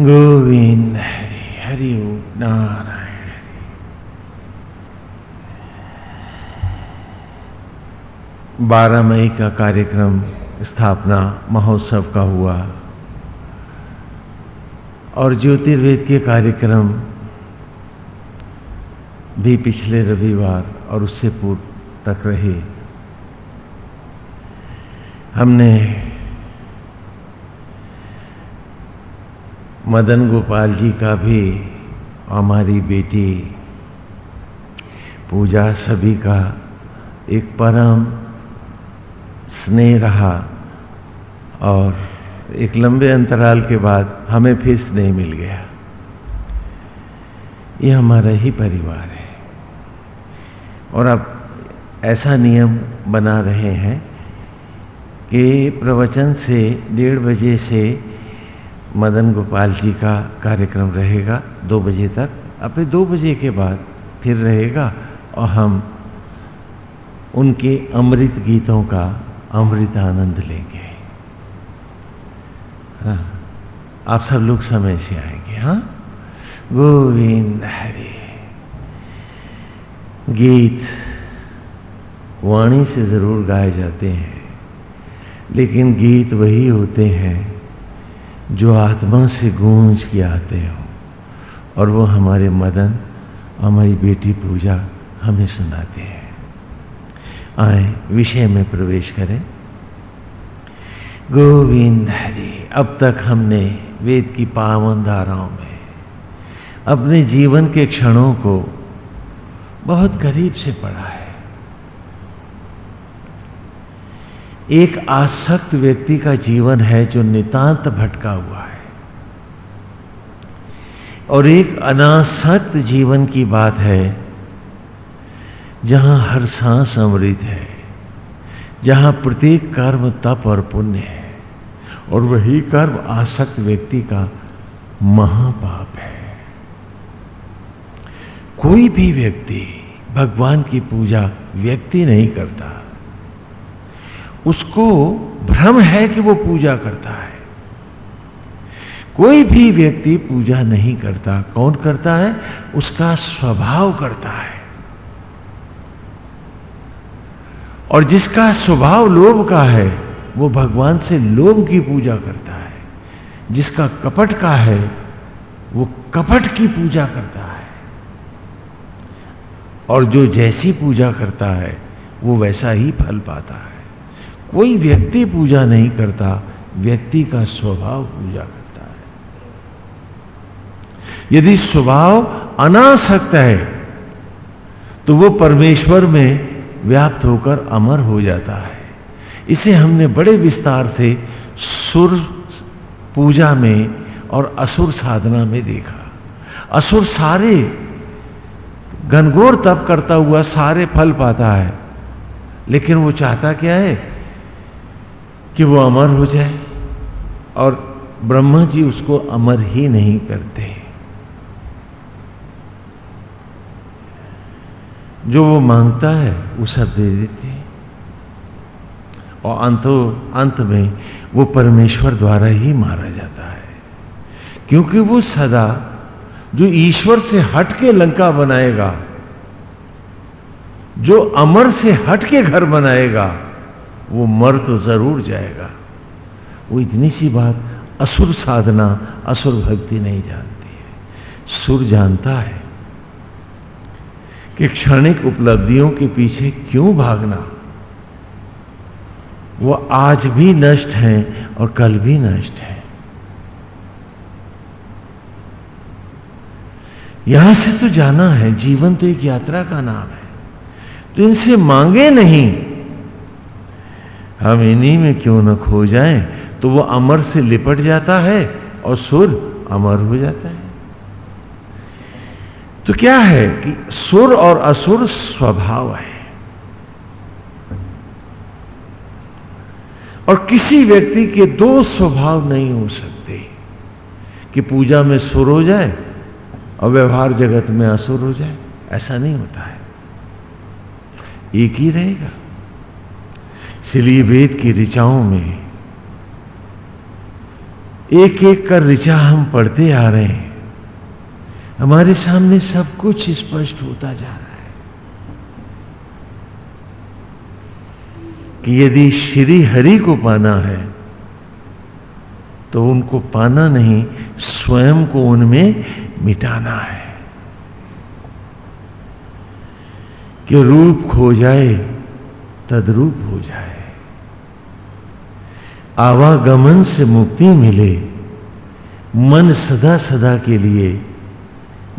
गोविंद हरि हरि ओम नारायण बारह मई का कार्यक्रम स्थापना महोत्सव का हुआ। और ज्योतिर्वेद के कार्यक्रम भी पिछले रविवार और उससे पूर्व तक रहे। हमने मदन गोपाल जी का भी हमारी बेटी पूजा सभी का एक परम स्नेह रहा और एक लंबे अंतराल के बाद हमें फिर स्नेह मिल गया। ये हमारा ही परिवार है। और अब ऐसा नियम बना रहे हैं कि प्रवचन से डेढ़ बजे से मदन गोपाल जी का कार्यक्रम रहेगा दो बजे तक। अपने दो बजे के बाद फिर रहेगा और हम उनके अमृत गीतों का अमृत आनंद लेंगे। हाँ आप सब लोग समय से आएँगे हाँ? गोविंद हरे। गीत वाणी से ज़रूर गाए जाते हैं, लेकिन गीत वही होते हैं जो आत्मा से गूंज के आते हो, और वो हमारे मदन, हमारी बेटी पूजा हमें सुनाते हैं। आए, विषय में प्रवेश करें। गोविंद हरि, अब तक हमने वेद की पावन धाराओं में अपने जीवन के क्षणों को बहुत करीब से पढ़ा है। एक आसक्त व्यक्ति का जीवन है जो नितांत भटका हुआ है। और एक अनासक्त जीवन की बात है, जहाँ हर सांस अमृत है, जहाँ प्रत्येक कर्म तप और पुण्य है, और वही कर्म आसक्त व्यक्ति का महापाप है। कोई भी व्यक्ति भगवान की पूजा व्यक्ति नहीं करता। उसको भ्रम है कि वो पूजा करता है। कोई भी व्यक्ति पूजा नहीं करता, कौन करता है? उसका स्वभाव करता है। और जिसका स्वभाव लोभ का है, वो भगवान से लोभ की पूजा करता है। जिसका कपट का है, वो कपट की पूजा करता है। और जो जैसी पूजा करता है, वो वैसा ही फल पाता है। कोई व्यक्ति पूजा नहीं करता, व्यक्ति का स्वभाव पूजा करता है। यदि स्वभाव अनासक्त है तो वो परमेश्वर में व्याप्त होकर अमर हो जाता है। इसे हमने बड़े विस्तार से सुर पूजा में और असुर साधना में देखा। असुर सारे घनघोर तप करता हुआ सारे फल पाता है, लेकिन वो चाहता क्या है? कि वो अमर हो जाए और ब्रह्मा जी उसको अमर ही नहीं करते। जो वो माँगता है, वो सब दे देते हैं। और अंतो, अंत में वो परमेश्वर द्वारा ही मारा जाता है। क्योंकि वो सदा जो ईश्वर से हट के लंका बनाएगा, जो अमर से हट के घर बनाएगा वो मर तो ज़रूर जाएगा। वो इतनी सी बात, असुर साधना, असुर भक्ति नहीं जानती है। सुर जानता है कि क्षणिक उपलब्धियों के पीछे क्यों भागना। वो आज भी नष्ट है और कल भी नष्ट है। यहाँ से तो जाना है, जीवन तो एक यात्रा का नाम है। तो इनसे मांगे नहीं हम इन्हीं में क्यों न खो जाएँ? तो वो अमर से लिपट जाता है और सुर अमर हो जाता है। तो क्या है कि सुर और असुर स्वभाव है। और किसी व्यक्ति के दो स्वभाव नहीं हो सकते कि पूजा में सुर हो जाए और व्यवहार जगत में असुर हो जाए। ऐसा नहीं होता है। एक ही रहेगा। इसलिए वेद की ऋचाओं में। एक एक कर ऋचा हम पढ़ते आ रहे हैं। हमारे सामने सब कुछ स्पष्ट होता जा रहा है। कि यदि श्री हरि को पाना है तो उनको पाना नहीं, स्वयं को उनमें मिटाना है। कि रूप खो जाए, तद्रूप हो जाए। आवागमन से मुक्ति मिले। मन सदा सदा के लिए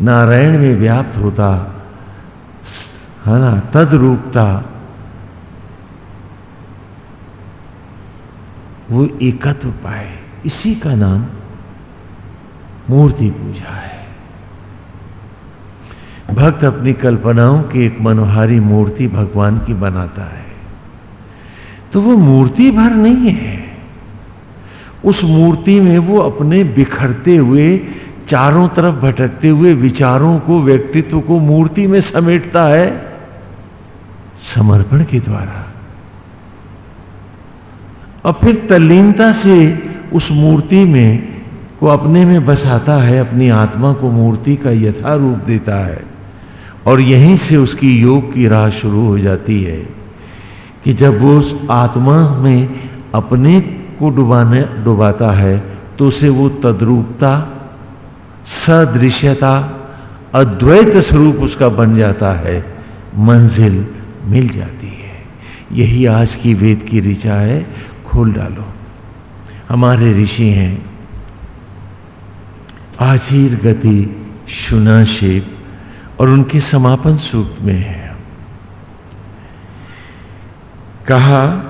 नारायण में व्याप्त होता, है ना, तदरूपता। वो एकत्व पाए, इसी का नाम मूर्ति पूजा है। भक्त अपनी कल्पनाओं की एक मनोहारी मूर्ति भगवान की बनाता है। तो वो मूर्ति भर नहीं है। उस मूर्ति में वो अपने बिखरते हुए, चारों तरफ़ भटकते हुए विचारों को, व्यक्तित्व को मूर्ति में समेटता है। समर्पण के द्वारा। और फिर तल्लीनता से उस मूर्ति में को अपने में बसाता है, अपनी आत्मा को मूर्ति का यथा रूप देता है। और यहीं से उसकी योग की राह शुरू हो जाती है कि जब वो उस आत्मा में अपने को डुबाने, डुबाता है तो उसे वो तद्रूपता, सदृश्यता, अद्वैत स्वरूप उसका बन जाता है। मंजिल मिल जाती है। यही आज की वेद की ऋचा है खोल डालो। हमारे ऋषि हैं। आजीर गति शुनाशेप और उनके समापन सूक्त में है। कहा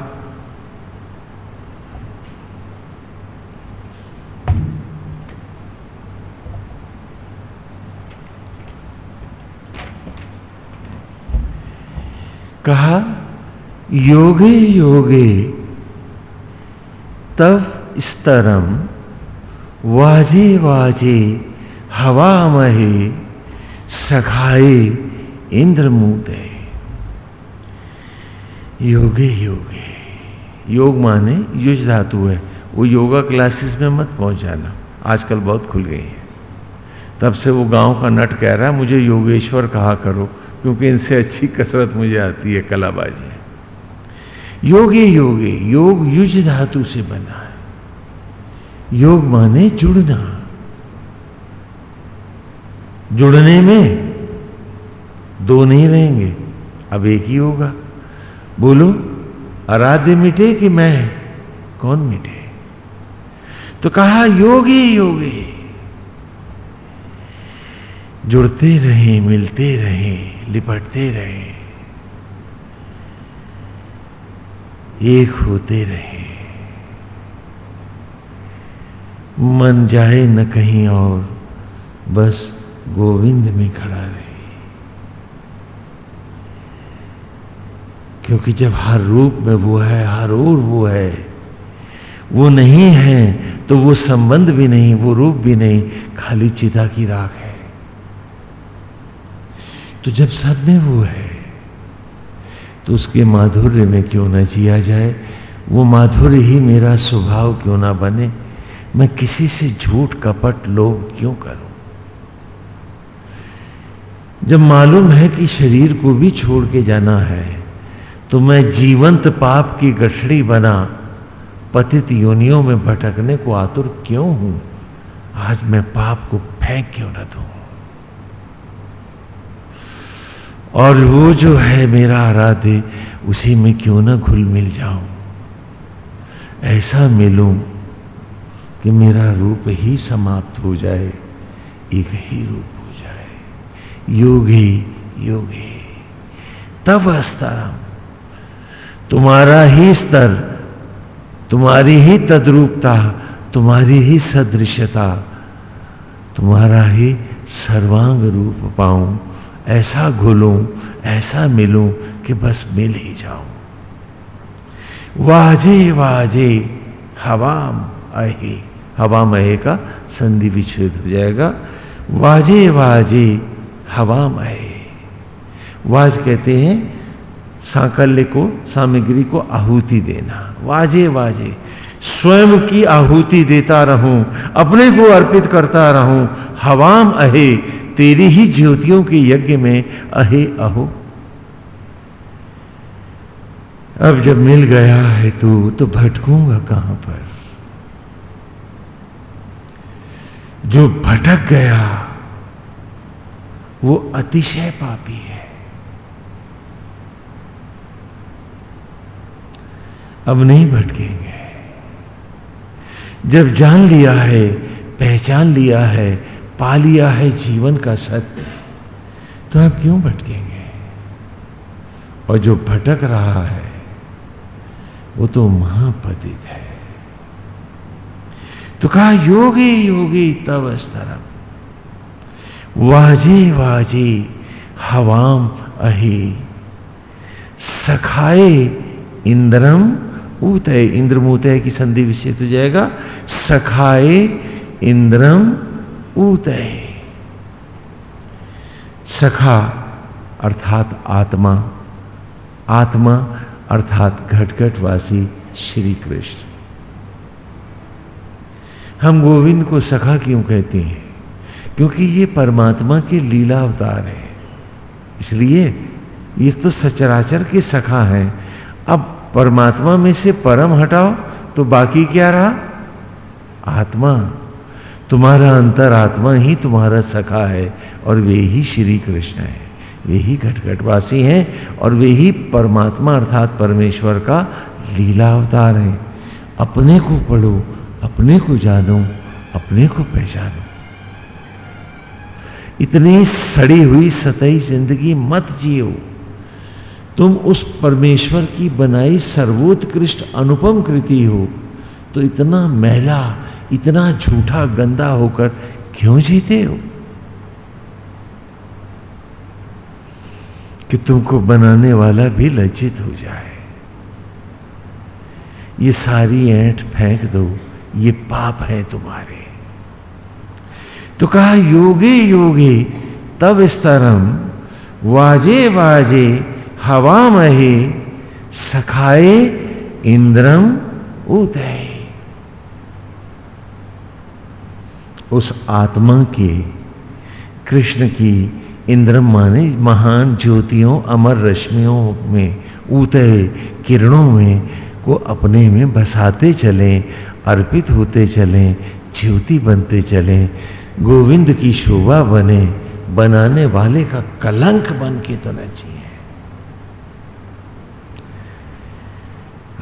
कहा, योगे योगे तब स्तरम वाजे वाजे हवा महे सखाए इंद्र मुदे योगे योगे, योग माने युज धातु है। वो योगा क्लासेस में मत पहुँच जाना आजकल बहुत खुल गई है। तब से वो गाँव का नट कह रहा है, मुझे योगेश्वर कहा करो। क्योंकि इनसे अच्छी कसरत मुझे आती है कलाबाजी। योगे योगे, योग युज धातु से बना है। योग माने जुड़ना। जुड़ने में दो नहीं रहेंगे, अब एक ही होगा। बोलो, आराध्य मिटे कि मैं? कौन मिटे? तो कहा, योगी योगी। जुड़ते रहे, मिलते रहे, लिपटते रहे। एक होते रहे। मन जाए न कहीं और, बस गोविंद में खड़ा रहे। क्योंकि जब हर रूप में वो है, हर ओर वो है, वो नहीं है तो वो संबंध भी नहीं, वो रूप भी नहीं, खाली चिता की राख है। तो जब सब में वो है तो उसके माधुर्य में क्यों ना जिया जाए? वो माधुर्य ही मेरा स्वभाव क्यों ना बने? मैं किसी से झूठ कपट लोभ क्यों करूँ? जब मालूम है कि शरीर को भी छोड़ के जाना है तो मैं जीवंत पाप की गठड़ी बना, पतित योनियों में भटकने को आतुर क्यों हूँ? आज मैं पाप को फेंक क्यों न दूँ? और वो जो है मेरा आराध्य, उसी में क्यों ना घुल मिल जाऊँ? ऐसा मिलूं कि मेरा रूप ही समाप्त हो जाए, एक ही रूप हो जाए। योगी योगी, तब स्तरम तुम्हारा ही स्तर, तुम्हारी ही तद्रूपता, तुम्हारी ही सदृश्यता, तुम्हारा ही सर्वांग रूप पाऊँ ऐसा घुलूं, ऐसा मिलूं कि बस मिल ही जाऊँ। वाजे वाजे हवाम अहे हवा महे का? संधि विच्छेद हो जाएगा। वाजे वाजे, हवा महे। वाज कहते हैं, साकल्य को, सामग्री को आहुति देना। वाजे वाजे, स्वयं की आहुति देता रहूँ, अपने को अर्पित करता रहूँ। हवाम अहे तेरी ही ज्योतियों के यज्ञ में अहे अहो। अब जब मिल गया है तू तो भटकूँगा कहाँ पर? जो भटक गया, वो अतिशय पापी है। अब नहीं भटकेंगे। जब जान लिया है, पहचान लिया है पा लिया है जीवन का सत्य तो आप क्यों भटकेंगे? और जो भटक रहा है, वो तो महापतित है। तो कहा, योगी योगी तब स्तरम। वाजे वाजे, हवाम अहि। सखाए इंद्रम ऊतय। इंद्रमूतय की संधि विषय हो जाएगा। सखाए इंद्रम ऊतय सखा अर्थात आत्मा आत्मा अर्थात घटघटवासी श्री कृष्ण। हम गोविंद को सखा क्यों कहते हैं? क्योंकि ये परमात्मा के लीला अवतार है। इसलिए ये तो सचराचर के सखा हैं। अब परमात्मा में से परम हटाओ तो बाकी क्या रहा? आत्मा। तुम्हारा अंतर आत्मा ही तुम्हारा सखा है और वे ही श्री कृष्ण है। वे ही घटघटवासी हैं और वे ही परमात्मा अर्थात परमेश्वर का लीला अवतार है। अपने को पढ़ो, अपने को जानो, अपने को पहचानो। इतनी सड़ी हुई सतही ज़िंदगी मत जियो। तुम उस परमेश्वर की बनाई सर्वोत्कृष्ट अनुपम कृति हो तो इतना मैला इतना झूठा गंदा होकर क्यों जीते हो? कि तुमको बनाने वाला भी लज्जित हो जाए। ये सारी ऐंठ फेंक दो, ये पाप है तुम्हारे। तो कहा, योगे योगे, तब स्तरम वाजे वाजे, हवा महे, सखाए, इंद्रम, उदय। उस आत्मा के कृष्ण की इंद्रम माने महान ज्योतियों, अमर रश्मियों में उतय किरणों में को अपने में बसाते चलें, अर्पित होते चलें, ज्योति बनते चलें, गोविंद की शोभा बने, बनाने वाले का कलंक बन के तो न चाहिए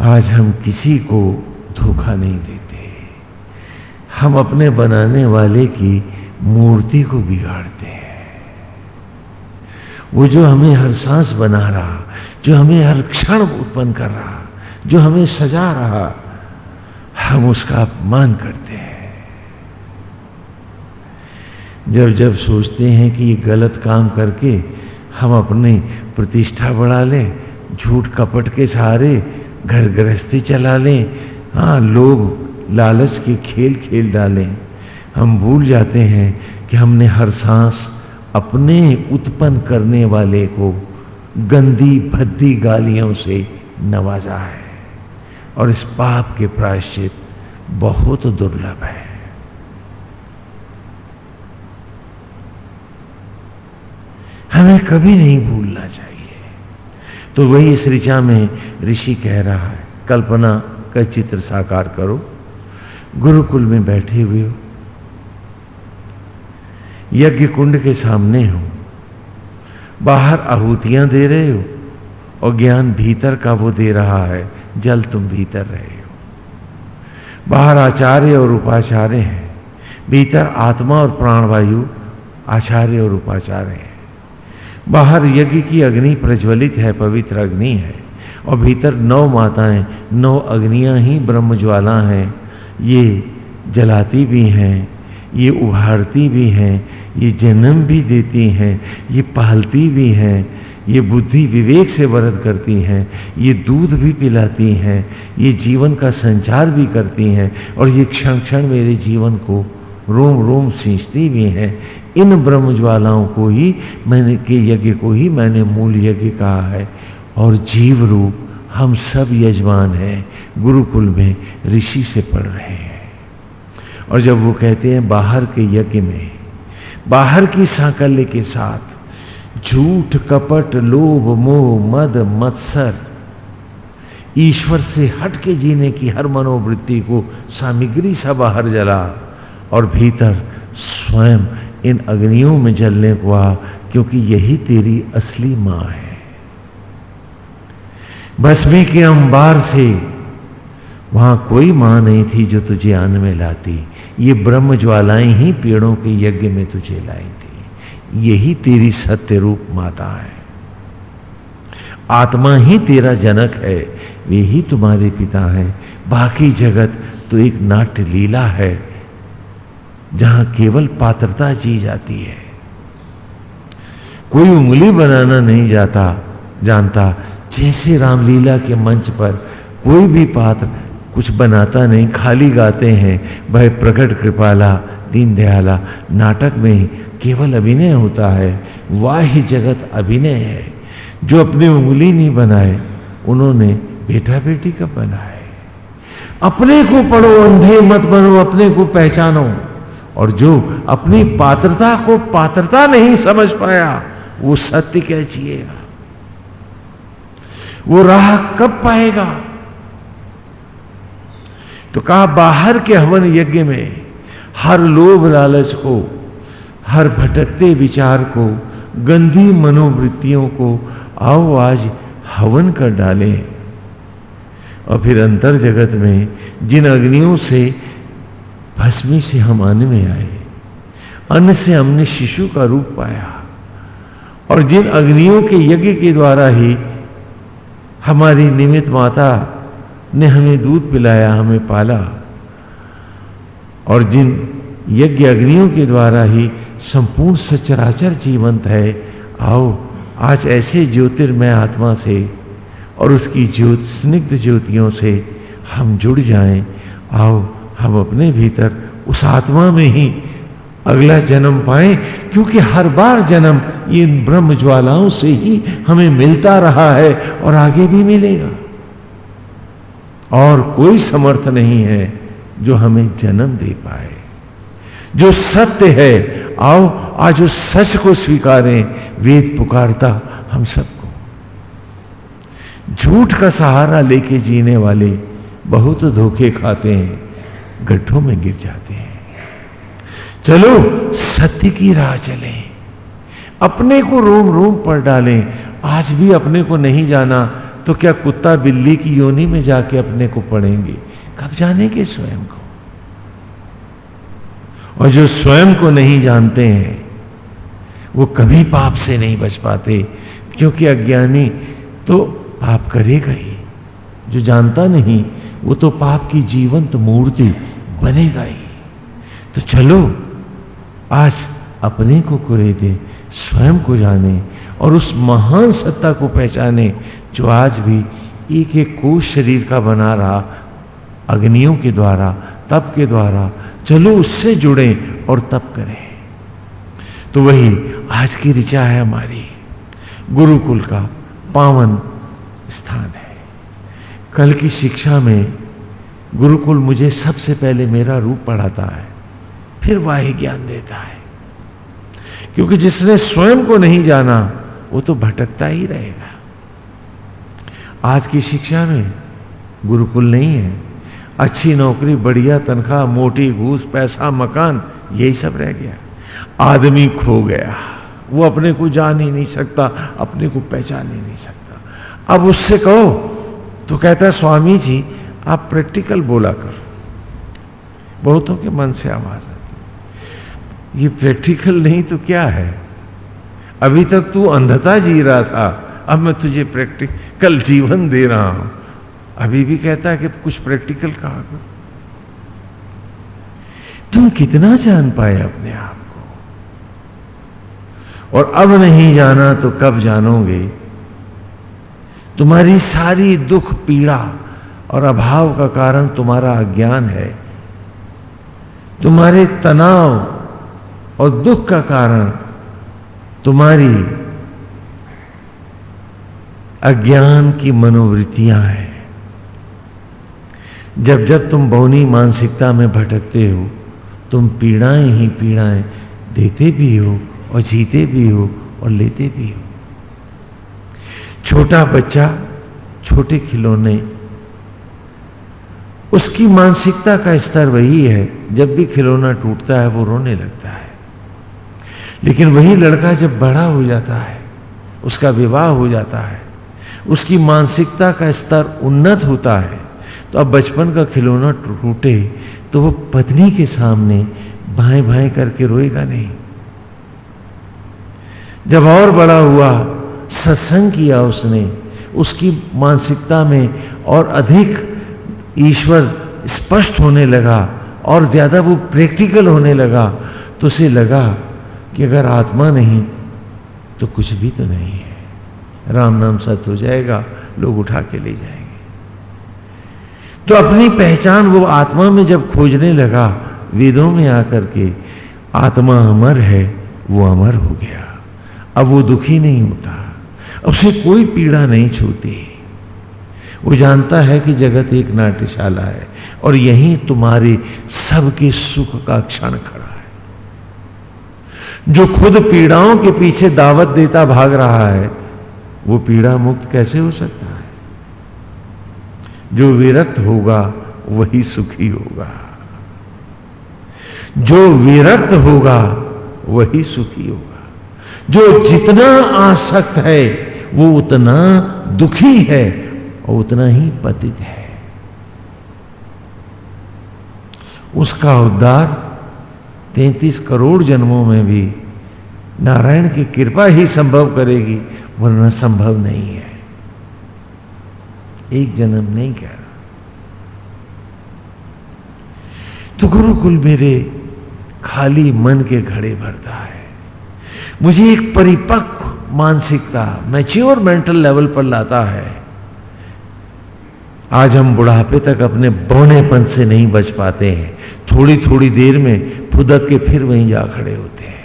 आज हम किसी को धोखा नहीं देते। हम अपने बनाने वाले की मूर्ति को बिगाड़ते हैं। वो जो हमें हर सांस बना रहा, जो हमें हर क्षण उत्पन्न कर रहा, जो हमें सजा रहा, हम उसका अपमान करते हैं। जब जब सोचते हैं कि ये गलत काम करके हम अपनी प्रतिष्ठा बढ़ा लें, झूठ कपट के सहारे घर गृहस्थी चला लें हाँ लोग लालच के खेल खेल डालें। हम भूल जाते हैं कि हमने हर सांस अपने उत्पन्न करने वाले को गंदी, भद्दी गालियों से नवाजा है। और इस पाप के प्रायश्चित बहुत दुर्लभ है। हमें कभी नहीं भूलना चाहिए। तो वही इस ऋचा में ऋषि कह रहा है, कल्पना का चित्र साकार करो। गुरुकुल में बैठे हुए हो। यज्ञ कुंड के सामने हो। बाहर आहूतियाँ दे रहे हो और ज्ञान भीतर का वो दे रहा है, जल तुम भीतर रहे हो। बाहर आचार्य और उपाचार्य हैं। भीतर आत्मा और प्राणवायु आचार्य और उपाचार्य हैं। बाहर यज्ञ की अग्नि प्रज्वलित है, पवित्र अग्नि है और भीतर नौ माताएँ, नौ अग्नियाँ ही ब्रह्म ज्वाला हैं। ये जलाती भी हैं, ये उभारती भी हैं, ये जन्म भी देती हैं, ये पालती भी हैं, ये बुद्धि विवेक से वरद करती हैं, ये दूध भी पिलाती हैं, ये जीवन का संचार भी करती हैं और ये क्षण क्षण मेरे जीवन को रोम रोम सींचती भी हैं। इन ब्रह्म ज्वालाओं को ही मैंने, के यज्ञ को ही मैंने मूल यज्ञ कहा है। और जीव रूप हम सब यजमान हैं, गुरुकुल में ऋषि से पढ़ रहे हैं। और जब वो कहते हैं, बाहर के यज्ञ में, बाहर की सांकल्य के साथ, झूठ, कपट, लोभ, मोह, मद, मत्सर, ईश्वर से हट के जीने की हर मनोवृत्ति को सामग्री सा बाहर जला और भीतर स्वयं इन अग्नियों में जलने को आ क्योंकि यही तेरी असली माँ है। भस्मी के अंबार से। वहाँ कोई माँ नहीं थी जो तुझे अन्न में लाती। ये ब्रह्म ज्वालाएँ ही पेड़ों के यज्ञ में तुझे लाई थी। यही तेरी सत्य रूप माता है। आत्मा ही तेरा जनक है। वे ही तुम्हारे पिता हैं। बाकी जगत तो एक नाट्य लीला है, जहाँ केवल पात्रता जी जाती है। कोई उंगली बनाना नहीं जाता, जानता जैसे रामलीला के मंच पर कोई भी पात्र कुछ बनाता नहीं, खाली गाते हैं वह प्रकट कृपाला, दीन दयाला। नाटक में केवल अभिनय होता है, वाह जगत अभिनय है। जो अपनी उंगली नहीं बनाए, उन्होंने बेटा बेटी कब बनाए? अपने को पढ़ो, अंधे मत बनो, अपने को पहचानो। और जो अपनी पात्रता को पात्रता नहीं समझ पाया, वो सत्य कह जिएगा। वो राह कब पाएगा? तो कहा, बाहर के हवन यज्ञ में हर लोभ लालच को, हर भटकते विचार को, गंदी मनोवृत्तियों को आओ आज हवन कर डालें। और फिर अंतर जगत में जिन अग्नियों से, भस्मी से हम अन्न में आए, अन्न से हमने शिशु का रूप पाया। और जिन अग्नियों के यज्ञ के द्वारा ही हमारी निमित माता ने हमें दूध पिलाया, हमें पाला। और जिन यज्ञ अग्नियों के द्वारा ही संपूर्ण सचराचर जीवंत है, आओ, आज ऐसे ज्योतिर्मय आत्मा से और उसकी ज्योत स्निग्ध ज्योतियों से हम जुड़ जाएँ। आओ, हम अपने भीतर उस आत्मा में ही अगला जन्म पाए, क्योंकि हर बार जन्म ये ब्रह्म ज्वालाओं से ही हमें मिलता रहा है और आगे भी मिलेगा। और कोई समर्थ नहीं है जो हमें जन्म दे पाए। जो सत्य है, आओ आज उस सच को स्वीकारें, वेद पुकारता हम सबको। झूठ का सहारा लेके जीने वाले बहुत धोखे खाते हैं, गड्ढों में गिर जाते हैं। चलो सत्य की राह चलें। अपने को रोम रोम पर डालें। आज भी अपने को नहीं जाना तो क्या कुत्ता बिल्ली की योनि में जाके अपने को पढ़ेंगे? कब जानेंगे स्वयं को? और जो स्वयं को नहीं जानते हैं, वो कभी पाप से नहीं बच पाते, क्योंकि अज्ञानी तो पाप करेगा ही। जो जानता नहीं, वो तो पाप की जीवंत मूर्ति बनेगा ही। तो चलो आज अपने को कुरे दे, स्वयं को जाने और उस महान सत्ता को पहचाने जो आज भी एक एक कोष शरीर का बना रहा, अग्नियों के द्वारा, तप के द्वारा, चलो उससे जुड़े और तप करें। तो वही आज की ऋचा है हमारी। गुरुकुल का पावन स्थान है। कल की शिक्षा में गुरुकुल मुझे सबसे पहले मेरा रूप पढ़ाता है। फिर वाही ज्ञान देता है। क्योंकि जिसने स्वयं को नहीं जाना, वो तो भटकता ही रहेगा। आज की शिक्षा में गुरुकुल नहीं है। अच्छी नौकरी, बढ़िया तनख्वाह, मोटी घूस, पैसा, मकान, यही सब रह गया। आदमी खो गया। वो अपने को जान ही नहीं सकता, अपने को पहचान ही नहीं सकता। अब उससे कहो तो कहता है, स्वामी जी, आप प्रैक्टिकल बोला कर। बहुतों के मन से आवाज़ आती ये प्रैक्टिकल नहीं तो क्या है? अभी तक तू अंधता जी रहा था, अब मैं तुझे प्रैक्टिकल जीवन दे रहा हूँ। अभी भी कहता है कि कुछ प्रैक्टिकल कहा कर तुम कितना जान पाए अपने आप को? और अब नहीं जाना तो कब जानोगे? तुम्हारी सारी दुख, पीड़ा और अभाव का कारण तुम्हारा अज्ञान है। तुम्हारे तनाव और दुख का कारण तुम्हारी अज्ञान की मनोवृत्तियाँ हैं। जब जब तुम बौनी मानसिकता में भटकते हो, तुम पीड़ाएँ ही पीड़ाएँ देते भी हो और जीते भी हो और लेते भी हो। छोटा बच्चा छोटे खिलौने, उसकी मानसिकता का स्तर वही है। जब भी खिलौना टूटता है, वो रोने लगता है। लेकिन वही लड़का जब बड़ा हो जाता है, उसका विवाह हो जाता है, उसकी मानसिकता का स्तर उन्नत होता है तो अब बचपन का खिलौना टूटे तो वो पत्नी के सामने भाई भाई करके रोएगा नहीं। जब और बड़ा हुआ, सत्संग किया उसने, उसकी मानसिकता में और अधिक ईश्वर स्पष्ट होने लगा और ज़्यादा वो प्रैक्टिकल होने लगा तो उसे लगा कि अगर आत्मा नहीं तो कुछ भी तो नहीं है। राम नाम सत्य हो जाएगा, लोग उठा के ले जाएँगे। तो अपनी पहचान वो आत्मा में जब खोजने लगा, वेदों में आकर के, आत्मा अमर है, वो अमर हो गया। अब वो दुखी नहीं होता। उसे कोई पीड़ा नहीं छूती। वो जानता है कि जगत एक नाट्यशाला है, और यही तुम्हारे सबके सुख का क्षण खड़ा जो खुद पीड़ाओं के पीछे दावत देता भाग रहा है, वो पीड़ा मुक्त कैसे हो सकता है? जो विरक्त होगा, वही सुखी होगा। जो विरक्त होगा, वही सुखी होगा। जो जितना आसक्त है, वो उतना दुखी है और उतना ही पतित है। उसका उद्धार तैतीस करोड़ जन्मों में भी नारायण की कृपा ही संभव करेगी, वरना संभव नहीं है। एक जन्म नहीं कह रहा। तो गुरुकुल मेरे खाली मन के घड़े भरता है। मुझे एक परिपक्व मानसिकता, मैच्योर मेंटल लेवल पर लाता है। आज हम बुढ़ापे तक अपने बौनेपन से नहीं बच पाते हैं। थोड़ी थोड़ी देर में फुदक के फिर वहीं जा खड़े होते हैं।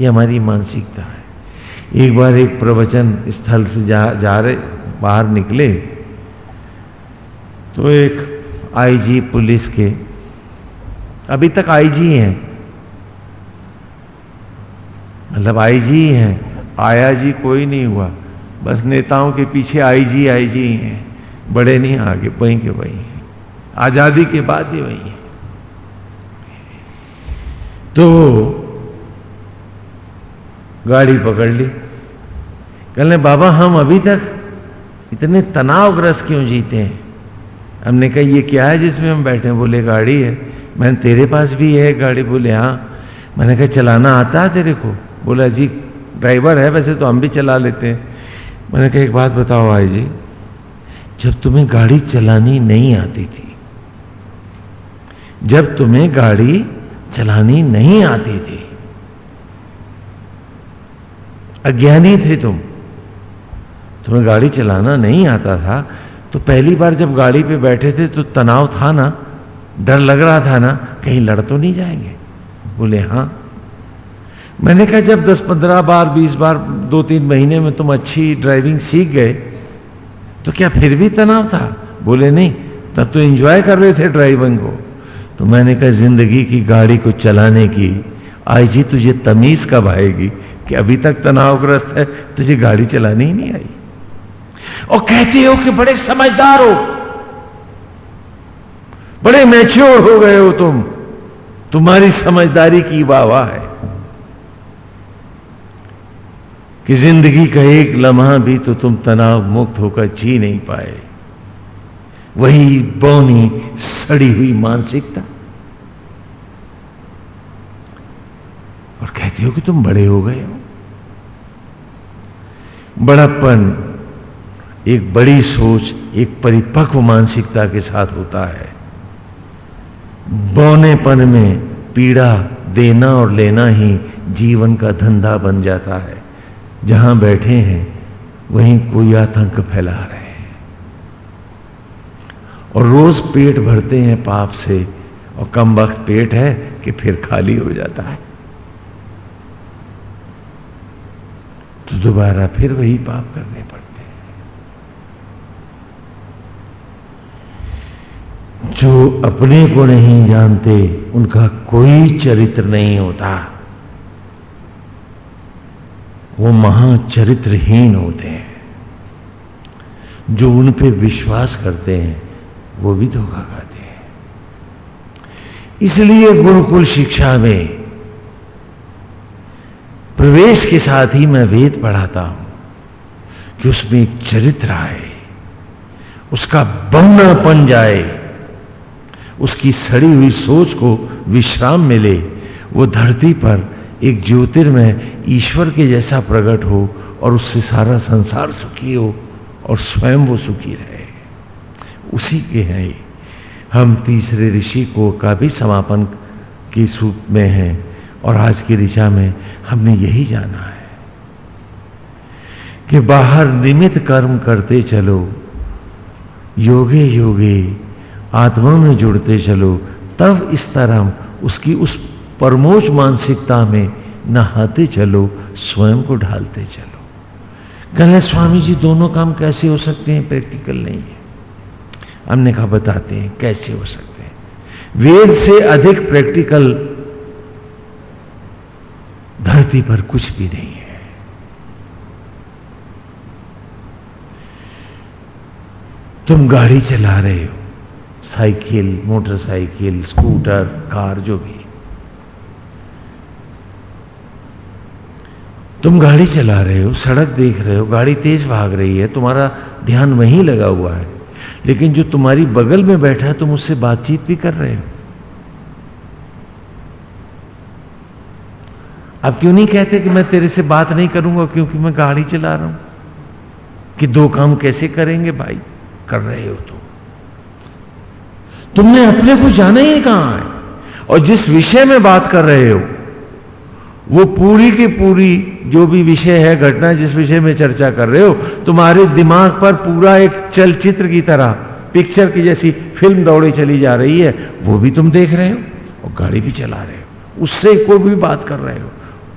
ये हमारी मानसिकता है। एक बार एक प्रवचन स्थल से जा जा रहे, बाहर निकले तो एक आईजी पुलिस के, अभी तक आईजी हैं। मतलब आई जी हैं, आया जी कोई नहीं हुआ। बस नेताओं के पीछे आई जी आई जी हैं। बड़े नहीं आगे, वहीं के वहीं हैं। आज़ादी के बाद ही वहीं है। तो गाड़ी पकड़ ली। कहने बाबा, हम अभी तक इतने तनावग्रस्त क्यों जीते हैं? हमने कहा, ये क्या है जिसमें हम बैठे हैं? बोले, गाड़ी है। मैंने, तेरे पास भी है गाड़ी? बोले हाँ। मैंने कहा, चलाना आता है तेरे को? बोला, जी, ड्राइवर है, वैसे तो हम भी चला लेते हैं। मैंने कहा, एक बात बताओ आई जी, जब तुम्हें गाड़ी चलानी नहीं आती थी, जब तुम्हें गाड़ी चलानी नहीं आती थी, अज्ञानी थे तुम, तुम्हें गाड़ी चलाना नहीं आता था तो पहली बार जब गाड़ी पे बैठे थे तो तनाव था ना, डर लग रहा था ना, कहीं लड़ तो नहीं जाएँगे? बोले हाँ। मैंने कहा, जब 10-15 बार 20 बार, दो तीन महीने में तुम अच्छी ड्राइविंग सीख गए तो क्या फिर भी तनाव था? बोले, नहीं, तब तो एंजॉय कर रहे थे ड्राइविंग को। तो मैंने कहा, ज़िंदगी की गाड़ी को चलाने की आई जी तुझे तमीज कब आएगी? कि अभी तक तनावग्रस्त है, तुझे गाड़ी चलानी ही नहीं आई। और कहते हो कि बड़े समझदार हो। बड़े मैच्योर हो गए हो तुम। तुम्हारी समझदारी की वाह वाह है। कि ज़िंदगी का एक लम्हा भी तो तुम तनाव मुक्त होकर जी नहीं पाए। वही बौनी सड़ी हुई मानसिकता। और कहते हो कि तुम बड़े हो गए हो। बड़प्पन एक बड़ी सोच, एक परिपक्व मानसिकता के साथ होता है। बौनेपन में पीड़ा देना और लेना ही जीवन का धंधा बन जाता है। जहाँ बैठे हैं, वहीं कोई आतंक फैला रहे हैं। और रोज पेट भरते हैं पाप से, और कम वक्त पेट है कि फिर खाली हो जाता है। तो दोबारा फिर वही पाप करने पड़ते हैं। जो अपने को नहीं जानते, उनका कोई चरित्र नहीं होता। वो महाचरित्रहीन होते हैं। जो उन पे विश्वास करते हैं, वो भी धोखा खाते हैं। इसलिए गुरुकुल शिक्षा में प्रवेश के साथ ही मैं वेद पढ़ाता हूँ कि उसमें एक चरित्र आए, उसका बमनापन जाए, उसकी सड़ी हुई सोच को विश्राम मिले, वो धरती पर एक ज्योतिर्मय ईश्वर के जैसा प्रकट हो और उससे सारा संसार सुखी हो और स्वयं वो सुखी रहे। उसी के हैं हम तीसरे ऋषि को का भी समापन के सूप में हैं और आज की ऋषा में हमने यही जाना है कि बाहर निमित कर्म करते चलो, योगे योगे आत्मा में जुड़ते चलो, तब इस तरह उसकी उस परमोच मानसिकता में नहाते चलो, स्वयं को ढालते चलो। कहें स्वामी जी दोनों काम कैसे हो सकते हैं? प्रैक्टिकल नहीं है। हमने कहा, बताते हैं, कैसे हो सकते हैं? वेद से अधिक प्रैक्टिकल धरती पर कुछ भी नहीं है। तुम गाड़ी चला रहे हो, साइकिल, मोटरसाइकिल, स्कूटर, कार, जो भी। तुम गाड़ी चला रहे हो, सड़क देख रहे हो, गाड़ी तेज भाग रही है, तुम्हारा ध्यान वहीं लगा हुआ है। लेकिन जो तुम्हारी बगल में बैठा है, तुम उससे बातचीत भी कर रहे हो। अब क्यों नहीं कहते कि मैं तेरे से बात नहीं करूँगा? क्योंकि मैं गाड़ी चला रहा हूँ। कि दो काम कैसे करेंगे भाई? कर रहे हो तुम। तुमने अपने को जाना ही कहाँ है? और जिस विषय में बात कर रहे हो वो पूरी की पूरी जो भी विषय है, घटना जिस विषय में चर्चा कर रहे हो, तुम्हारे दिमाग पर पूरा एक चलचित्र की तरह पिक्चर की जैसी फ़िल्म दौड़ी चली जा रही है, वो भी तुम देख रहे हो और गाड़ी भी चला रहे हो। उससे कोई भी बात कर रहे हो।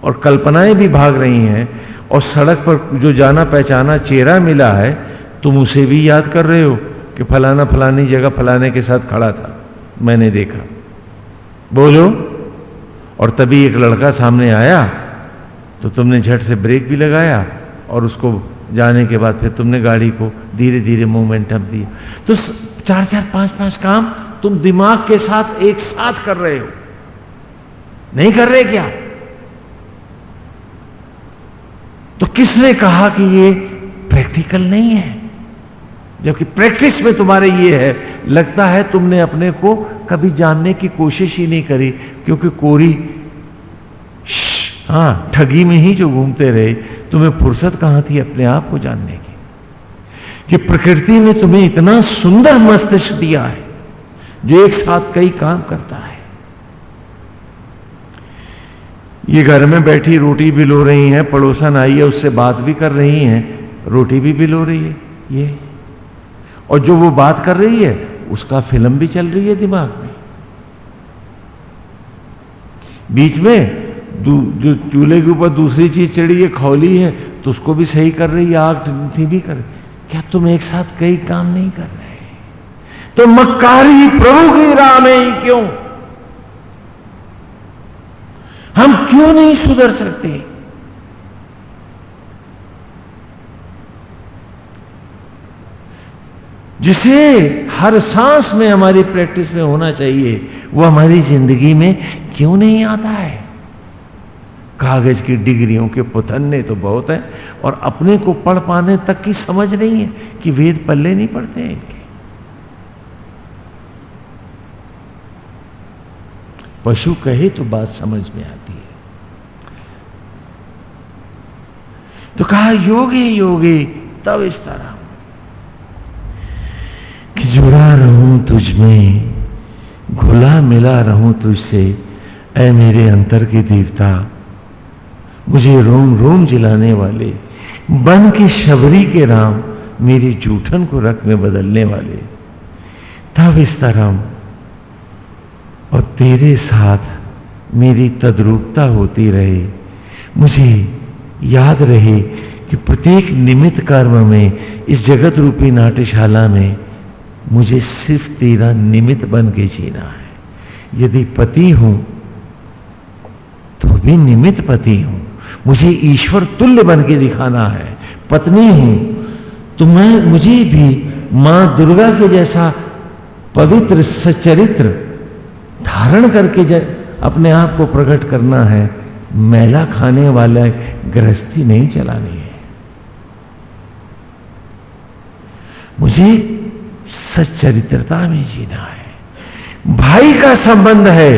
और कल्पनाएँ भी भाग रही हैं और सड़क पर जो जाना पहचाना चेहरा मिला है, तुम उसे भी याद कर रहे हो कि फलाना फलानी जगह फलाने के साथ खड़ा था। मैंने देखा। बोलो। और तभी एक लड़का सामने आया तो तुमने झट से ब्रेक भी लगाया और उसको जाने के बाद फिर तुमने गाड़ी को धीरे धीरे मोमेंटम दिया। तो चार चार, पाँच पाँच काम तुम दिमाग के साथ एक साथ कर रहे हो। नहीं कर रहे क्या? तो किसने कहा कि ये प्रैक्टिकल नहीं है? जबकि प्रैक्टिस में तुम्हारे ये है, लगता है तुमने अपने को कभी जानने की कोशिश ही नहीं करी, क्योंकि कोरी हाँ ठगी में ही जो घूमते रहे, तुम्हें फुर्सत कहाँ थी अपने आप को जानने की? कि प्रकृति ने तुम्हें इतना सुंदर मस्तिष्क दिया है, जो एक साथ कई काम करता है। ये घर में बैठी रोटी भी लो रही है, पड़ोसन आई है, उससे बात भी कर रही है, रोटी भी बिलो रही है, ये। और जो वो बात कर रही है, उसका फ़िल्म भी चल रही है दिमाग में। बीच में जो चूल्हे के ऊपर दूसरी चीज़ चढ़ी है खौली है तो उसको भी सही कर रही है आग थी भी कर क्या तुम एक साथ कई काम नहीं कर रहे? तो मक्कारी प्रभु की राह में क्यों? हम क्यों नहीं सुधर सकते? जिसे हर सांस में हमारी प्रैक्टिस में होना चाहिए, वो हमारी ज़िंदगी में क्यों नहीं आता है? कागज़ की डिग्रियों के पुथन्ने तो बहुत है और अपने को पढ़ पाने तक की समझ नहीं है कि वेद पल्ले नहीं पढ़ते हैं इनके। पशु कहे तो बात समझ में आती है। तो कहा, योगी योगी, तब इस तरह जुड़ा रहूँ तुझ में घुला मिला रहूँ तुझसे, ऐ मेरे अंतर के देवता। मुझे रोम रोम जिलाने वाले, बन के शबरी के राम, मेरी जूठन को रख में बदलने वाले। तब इस तरह और तेरे साथ मेरी तद्रूपता होती रहे। मुझे याद रहे कि प्रत्येक निमित्त कर्म में, इस जगत रूपी नाट्यशाला में मुझे सिर्फ़ तेरा निमित्त बन के जीना है। यदि पति हूँ तो भी निमित्त पति हूँ। मुझे ईश्वर तुल्य बन के दिखाना है। पत्नी हूँ तो मैं, मुझे भी माँ दुर्गा के जैसा पवित्र सचरित्र धारण करके अपने आप को प्रकट करना है। मैला खाने वाला गृहस्थी नहीं चलानी है। मुझे सच्चरित्रता में जीना है। भाई का संबंध है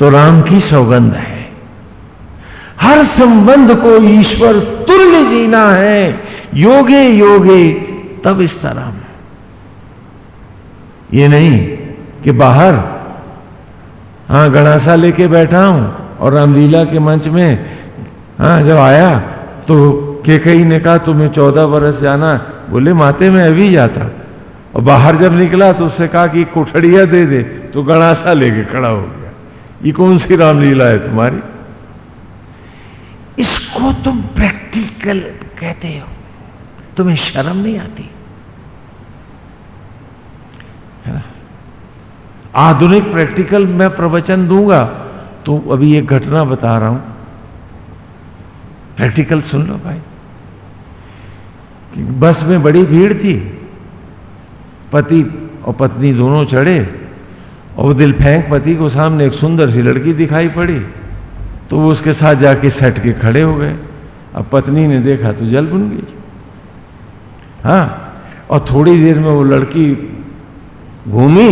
तो राम की सौगंध है। हर संबंध को ईश्वर तुल्य जीना है। योगे योगे, तब इस तरह। में ये नहीं कि बाहर हाँ गणासा लेके बैठा हूँ और रामलीला के मंच में हाँ जब आया तो केकई ने कहा, तुम्हें चौदह बरस जाना बोले, माते, में अभी जाता और बाहर जब निकला तो उससे कहा कि, कोठड़िया दे दे तो गणासा लेके खड़ा हो गया। ये कौन सी रामलीला है तुम्हारी? इसको तुम प्रैक्टिकल कहते हो। तुम्हें शर्म नहीं आती? आधुनिक प्रैक्टिकल मैं प्रवचन दूँगा तो अभी एक घटना बता रहा हूँ। प्रैक्टिकल सुन लो भाई। बस में बड़ी भीड़ थी। पति और पत्नी दोनों चढ़े और वो दिल फेंक पति को सामने एक सुंदर सी लड़की दिखाई पड़ी। तो वो उसके साथ जाके सट के खड़े हो गए। अब पत्नी ने देखा तो जल बुन गई। हाँ और थोड़ी देर में वो लड़की घूमी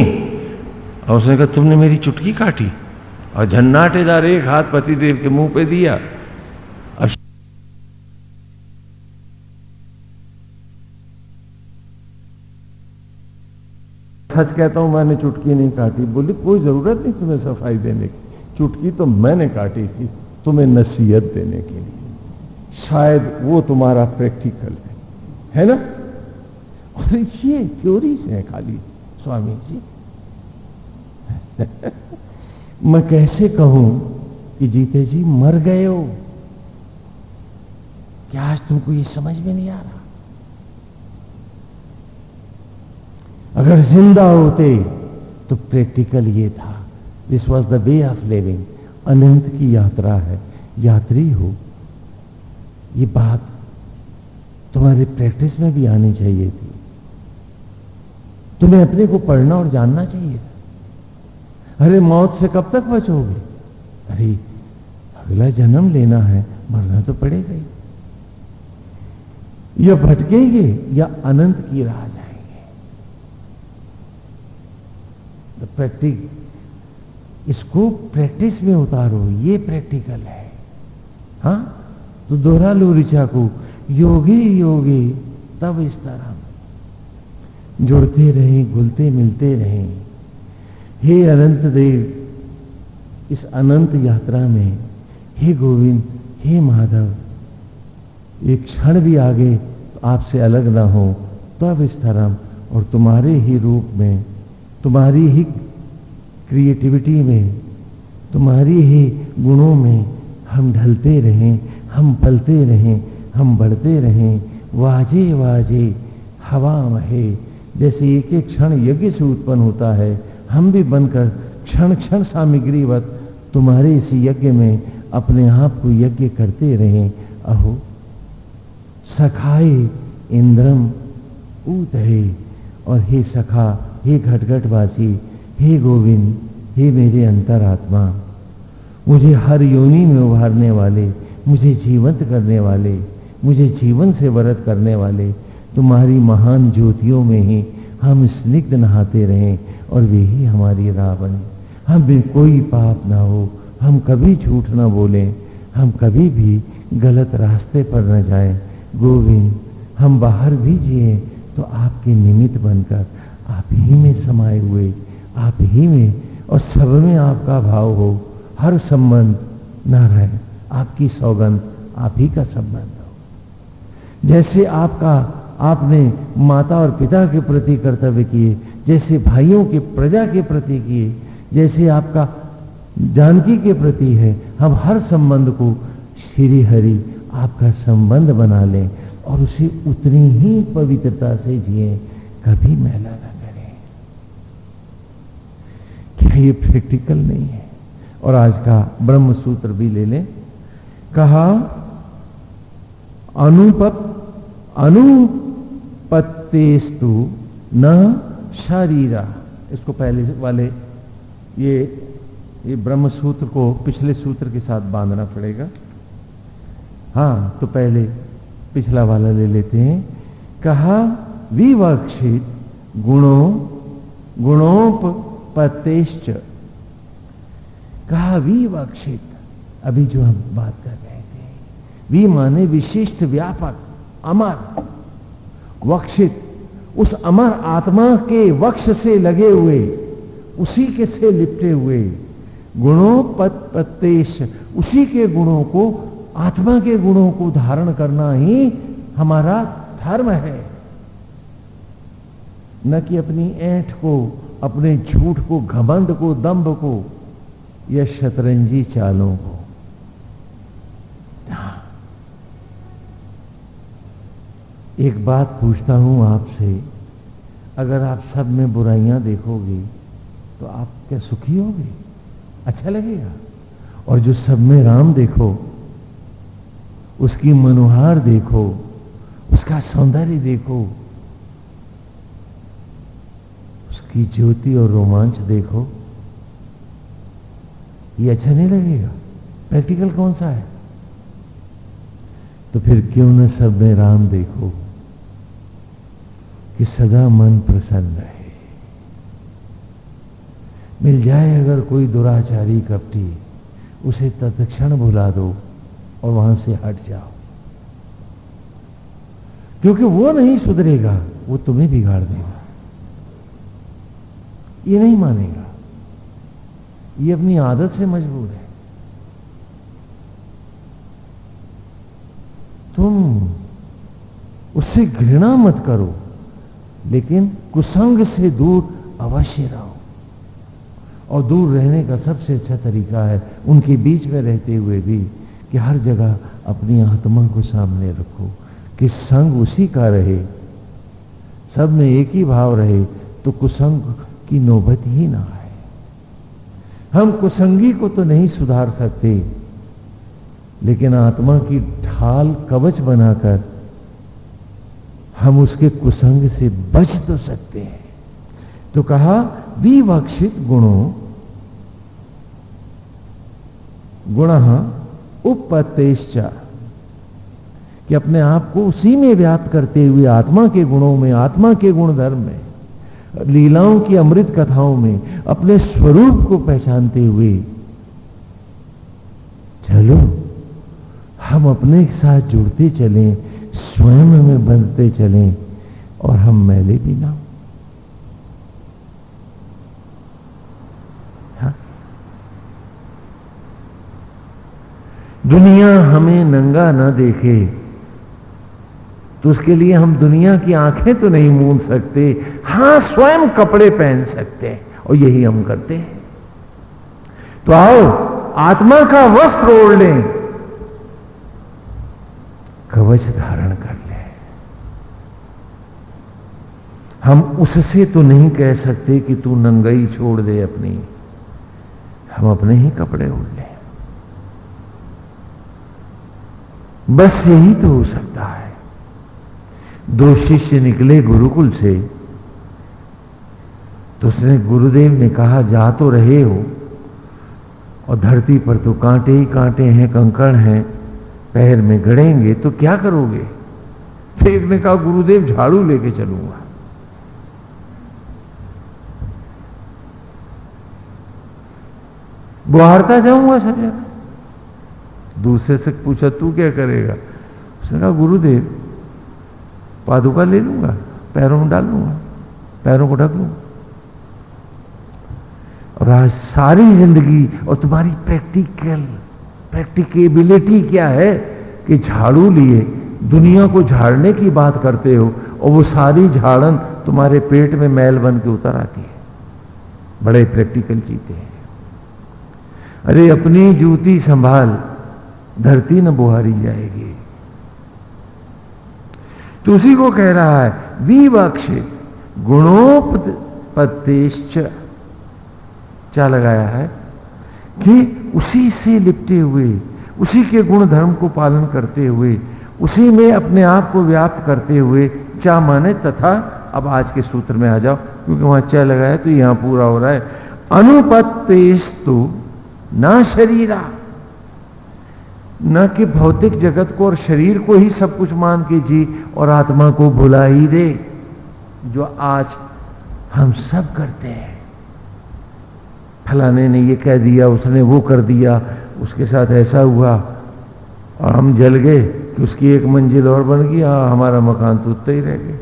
और उसने कहा, तुमने मेरी चुटकी काटी और झन्नाटेदार एक हाथ पति देव के मुँह पे दिया सच कहता हूँ, मैंने चुटकी नहीं काटी। बोली, कोई ज़रूरत नहीं तुम्हें सफ़ाई देने की। चुटकी तो मैंने काटी थी तुम्हें नसीहत देने के लिए। शायद वो तुम्हारा प्रैक्टिकल है। है ना? और ये थ्योरी से है खाली, स्वामी जी। मैं कैसे कहूँ कि जीते जी मर गए हो? क्या आज तुमको ये समझ में नहीं आ रहा? अगर ज़िंदा होते तो प्रैक्टिकल ये था। This was the way of living अनंत की यात्रा है। यात्री हो। ये बात तुम्हारी प्रैक्टिस में भी आनी चाहिए थी। तुम्हें अपने को पढ़ना और जानना चाहिए अरे, मौत से कब तक बचोगे? अरे, अगला जन्म लेना है, मरना तो पड़ेगा ही। या भटकेंगे, या अनंत की राह जाएँगे द प्रैक्टिक इसको प्रैक्टिस में उतारो, ये प्रैक्टिकल है। हाँ? तो दोहरा लो ऋचा को, योगी योगी, तब इस तरह। जुड़ते रहे, घुलते मिलते रहे। हे अनंत देव, इस अनंत यात्रा में, हे गोविंद, हे माधव, एक क्षण भी आगे तो आपसे अलग ना हो, तब इस तरह, और तुम्हारे ही रूप में तुम्हारी ही क्रिएटिविटी में, तुम्हारी ही गुणों में हम ढलते रहें, हम पलते रहें, हम बढ़ते रहें। वाजे वाजे, हवा महे जैसे एक एक क्षण यज्ञ से उत्पन्न होता है, हम भी बनकर क्षण क्षण सामग्रीवत तुम्हारे इस यज्ञ में अपने आप को यज्ञ करते रहें। अहो, सखाए इंद्रम, ऊत और हे सखा हे घटघटवासी, हे गोविंद, हे मेरे अंतरात्मा, मुझे हर योनि में उभारने वाले, मुझे जीवंत करने वाले, मुझे जीवन से वरत करने वाले, तुम्हारी महान ज्योतियों में ही हम स्निग्ध नहाते रहें और वे ही हमारी राह बने। हम भी कोई पाप ना हो, हम कभी झूठ ना बोलें, हम कभी भी गलत रास्ते पर न जाएँ। गोविंद, हम बाहर भी जिए तो आपके निमित्त बनकर आप ही में समाये हुए, आप ही में, और सब में आपका भाव हो। हर संबंध ना रहे आपकी सौगंध, आप ही का संबंध हो। जैसे आपका, आपने माता और पिता के प्रति कर्तव्य किए, जैसे भाइयों के, प्रजा के प्रति किए, जैसे आपका जानकी के प्रति है, हम हर संबंध को श्री हरि आपका संबंध बना लें और उसे उतनी ही पवित्रता से जिए, कभी मैला ना करें क्या ये प्रैक्टिकल नहीं है। और आज का ब्रह्म सूत्र भी ले लें। कहा अनुपत अनुपत्तेस्तु न शारीरा। इसको पहले वाले ये ये ब्रह्म सूत्र को पिछले सूत्र के साथ बांधना पड़ेगा। हाँ तो पहले पिछला वाला ले लेते हैं। कहा, विवक्षित गुणों गुणोपतेश्च कहा विवक्षित अभी जो हम बात कर रहे थे। वी माने विशिष्ट, व्यापक, अमर। वक्षित, उस अमर आत्मा के वक्ष से लगे हुए, उसी के से लिपटे हुए। गुणों पत्तेश उसी के गुणों को, आत्मा के गुणों को धारण करना ही हमारा धर्म है। न कि अपनी ऐठ को अपने झूठ को, घमंड को दंभ को, या शतरंजी चालों को। एक बात पूछता हूँ आपसे, अगर आप सब में बुराइयाँ देखोगे तो आप क्या सुखी होगे? अच्छा लगेगा? और जो सब में राम देखो, उसकी मनोहार देखो, उसका सौंदर्य देखो उसकी ज्योति और रोमांच देखो, ये अच्छा नहीं लगेगा? प्रैक्टिकल कौन सा है? तो फिर क्यों न सब में राम देखो कि सदा मन प्रसन्न रहे? मिल जाए अगर कोई दुराचारी कपटी, उसे तत्क्षण भुला दो और वहाँ से हट जाओ। क्योंकि वो नहीं सुधरेगा, वो तुम्हें बिगाड़ देगा। ये नहीं मानेगा। ये अपनी आदत से मजबूर है। तुम उससे घृणा मत करो, लेकिन कुसंग से दूर अवश्य रहो। और दूर रहने का सबसे अच्छा तरीका है उनके बीच में रहते हुए भी कि हर जगह अपनी आत्मा को सामने रखो, कि संग उसी का रहे। सब में एक ही भाव रहे तो कुसंग की नौबत ही ना आए। हम कुसंगी को तो नहीं सुधार सकते, लेकिन आत्मा की ढाल कवच बनाकर हम उसके कुसंग से बच तो सकते हैं। तो कहा, विवक्षित गुणों, गुण उपतेश्चा कि अपने आप को उसी में व्याप्त करते हुए आत्मा के गुणों में, आत्मा के गुण धर्म में लीलाओं की अमृत कथाओं में अपने स्वरूप को पहचानते हुए, चलो, हम अपने साथ जुड़ते चलें, स्वयं में बनते चलें और हम मैले भी ना हाँ? दुनिया हमें नंगा ना देखे तो उसके लिए हम दुनिया की आँखें तो नहीं मूंद सकते, हाँ, स्वयं कपड़े पहन सकते हैं, और यही हम करते हैं। तो आओ, आत्मा का वस्त्र ओढ़ लें, कवच धारण कर ले। हम उससे तो नहीं कह सकते कि तू नंगई छोड़ दे अपनी, हम अपने ही कपड़े ओढ़ लें। बस यही तो हो सकता है। दो शिष्य निकले गुरुकुल से। तो उसने गुरुदेव ने कहा, जा तो रहे हो और धरती पर तो कांटे ही कांटे हैं कंकड़ हैं, पैर में गड़ेंगे तो क्या करोगे? फिर ने कहा, गुरुदेव, झाड़ू लेके चलूँगा। बुहारता जाऊँगा सब जगह दूसरे से पूछा, तू क्या करेगा? उसने कहा, गुरुदेव पादुका ले लूँगा, पैरों में डाल लूँगा, पैरों को ढक लूँगा। और आज सारी ज़िंदगी और तुम्हारी प्रैक्टिकल, प्रैक्टिकेबिलिटी क्या है कि झाड़ू लिए, दुनिया को झाड़ने की बात करते हो और वो सारी झाड़न तुम्हारे पेट में मैल बन के उतर आती है। बड़े प्रैक्टिकल चीते हैं। अरे, अपनी जूती संभाल, धरती न बुहारी जाएगी। तो उसी को कह रहा है, विवक्ष गुणोपत्तिश्च क्या लगाया है? कि उसी से लिपटे हुए, उसी के गुण धर्म को पालन करते हुए, उसी में अपने आप को व्याप्त करते हुए चा माने? तथा अब आज के सूत्र में आ जाओ, क्योंकि वहाँ चा लगाया तो यहाँ पूरा हो रहा है। अनुपत्तेस्तु ना शरीरा। न कि भौतिक जगत को और शरीर को ही सब कुछ मान के जी और आत्मा को भुला ही दे, जो आज हम सब करते हैं। फलाने ने ये कह दिया, उसने वो कर दिया, उसके साथ ऐसा हुआ और हम जल गए कि उसकी एक मंजिल और बन गई हाँ हमारा मकान तो उतना ही रह गए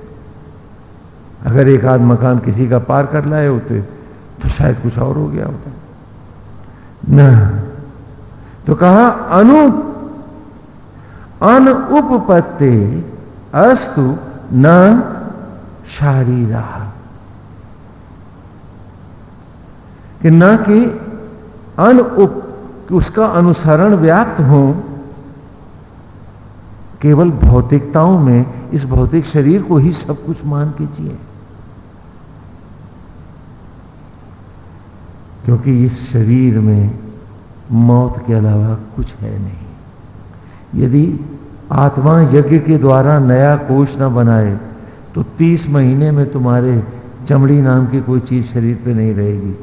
अगर एक आध मकान किसी का पार कर लाए होते तो शायद कुछ और हो गया होता। न। तो कहा, अनु, अन उपपत्ते अस्तु न शारीरा। कि न कि अन उप, उसका अनुसरण व्याप्त हो, केवल भौतिकताओं में इस भौतिक शरीर को ही सब कुछ मान कीजिए क्योंकि इस शरीर में मौत के अलावा कुछ है नहीं। यदि आत्मा यज्ञ के द्वारा नया कोष न बनाए तो 30 महीने में तुम्हारे चमड़ी नाम की कोई चीज़ शरीर पे नहीं रहेगी।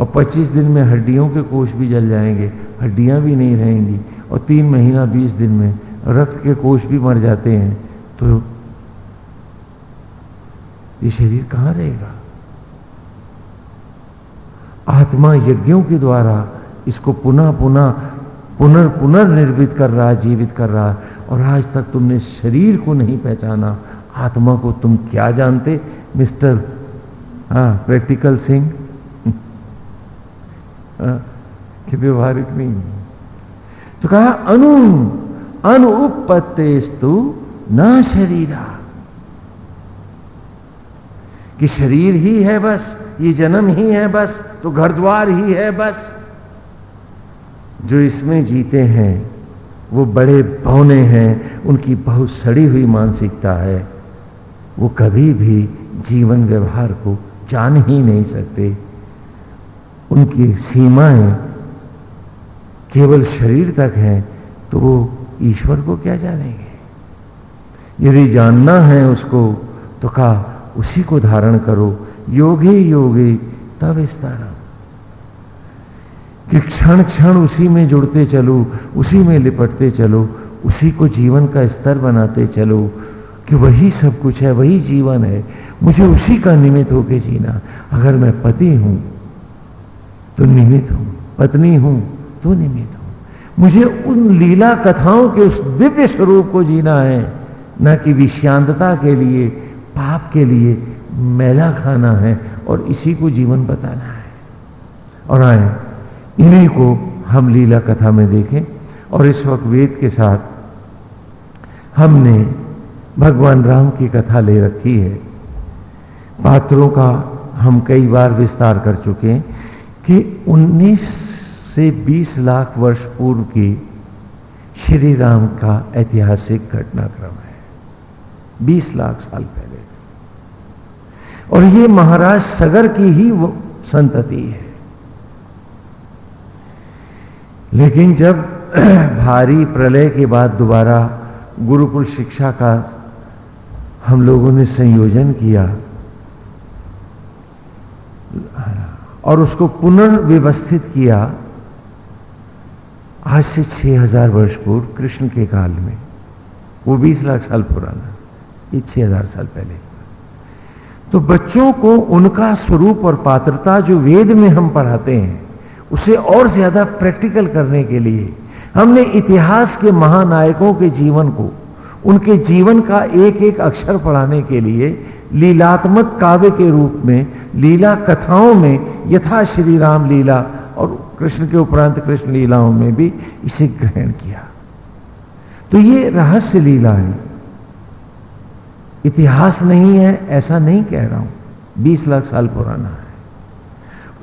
और 25 दिन में हड्डियों के कोष भी जल जाएँगे, हड्डियाँ भी नहीं रहेंगी, और तीन महीना 20 दिन में रक्त के कोष भी मर जाते हैं तो ये शरीर कहाँ रहेगा? आत्मा यज्ञों के द्वारा इसको पुनः पुनः पुनर् पुनर्निर्मित कर रहा है जीवित कर रहा। है और आज तक तुमने शरीर को नहीं पहचाना आत्मा को तुम क्या जानते? मिस्टर हाँ प्रैक्टिकल सिंह। हाँ, कि व्यवहारिक नहीं। तो कहा अनु अनुपत्तेस्तु न शरीरा। कि शरीर ही है बस ये जन्म ही है बस तो घर द्वार ही है बस। जो इसमें जीते हैं, वो बड़े बौने हैं, उनकी बहुत सड़ी हुई मानसिकता है। वो कभी भी जीवन व्यवहार को जान ही नहीं सकते। उनकी सीमाएँ केवल शरीर तक हैं तो वो ईश्वर को क्या जानेंगे? यदि जानना है उसको तो कहा, उसी को धारण करो। योगी योगी, तब विस्तारा कि क्षण क्षण उसी में जुड़ते चलो, उसी में लिपटते चलो, उसी को जीवन का स्तर बनाते चलो, कि वही सब कुछ है, वही जीवन है। मुझे उसी का निमित्त होके जीना। अगर मैं पति हूँ तो निमित्त हूँ। पत्नी हूँ तो निमित्त हूँ। मुझे उन लीला कथाओं के उस दिव्य स्वरूप को जीना है, न कि विषांतता के लिए, पाप के लिए मैला खाना है और इसी को जीवन बताना है। और आए। इन्हीं को हम लीला कथा में देखें और इस वक्त वेद के साथ हमने भगवान राम की कथा ले रखी है। पात्रों का हम कई बार विस्तार कर चुके हैं कि 19 से 20 लाख वर्ष पूर्व की श्री राम का ऐतिहासिक घटनाक्रम है। 20 लाख साल पहले। और ये महाराज सगर की ही संतति है। लेकिन जब भारी प्रलय के बाद दोबारा गुरुकुल शिक्षा का हम लोगों ने संयोजन किया और उसको पुनर्व्यवस्थित किया, आज से 6000 वर्ष पूर्व कृष्ण के काल में, वो 20 लाख साल पुराना, ये 6000 साल पहले। तो बच्चों को उनका स्वरूप और पात्रता जो वेद में हम पढ़ाते हैं उसे और ज़्यादा प्रैक्टिकल करने के लिए हमने इतिहास के महानायकों के जीवन को, उनके जीवन का एक एक अक्षर पढ़ाने के लिए लीलात्मक काव्य के रूप में, लीला कथाओं में यथा श्री राम लीला और कृष्ण के उपरांत कृष्ण लीलाओं में भी इसे ग्रहण किया। तो ये रहस्य लीला है। इतिहास नहीं है, ऐसा नहीं कह रहा हूँ। बीस लाख साल पुराना है।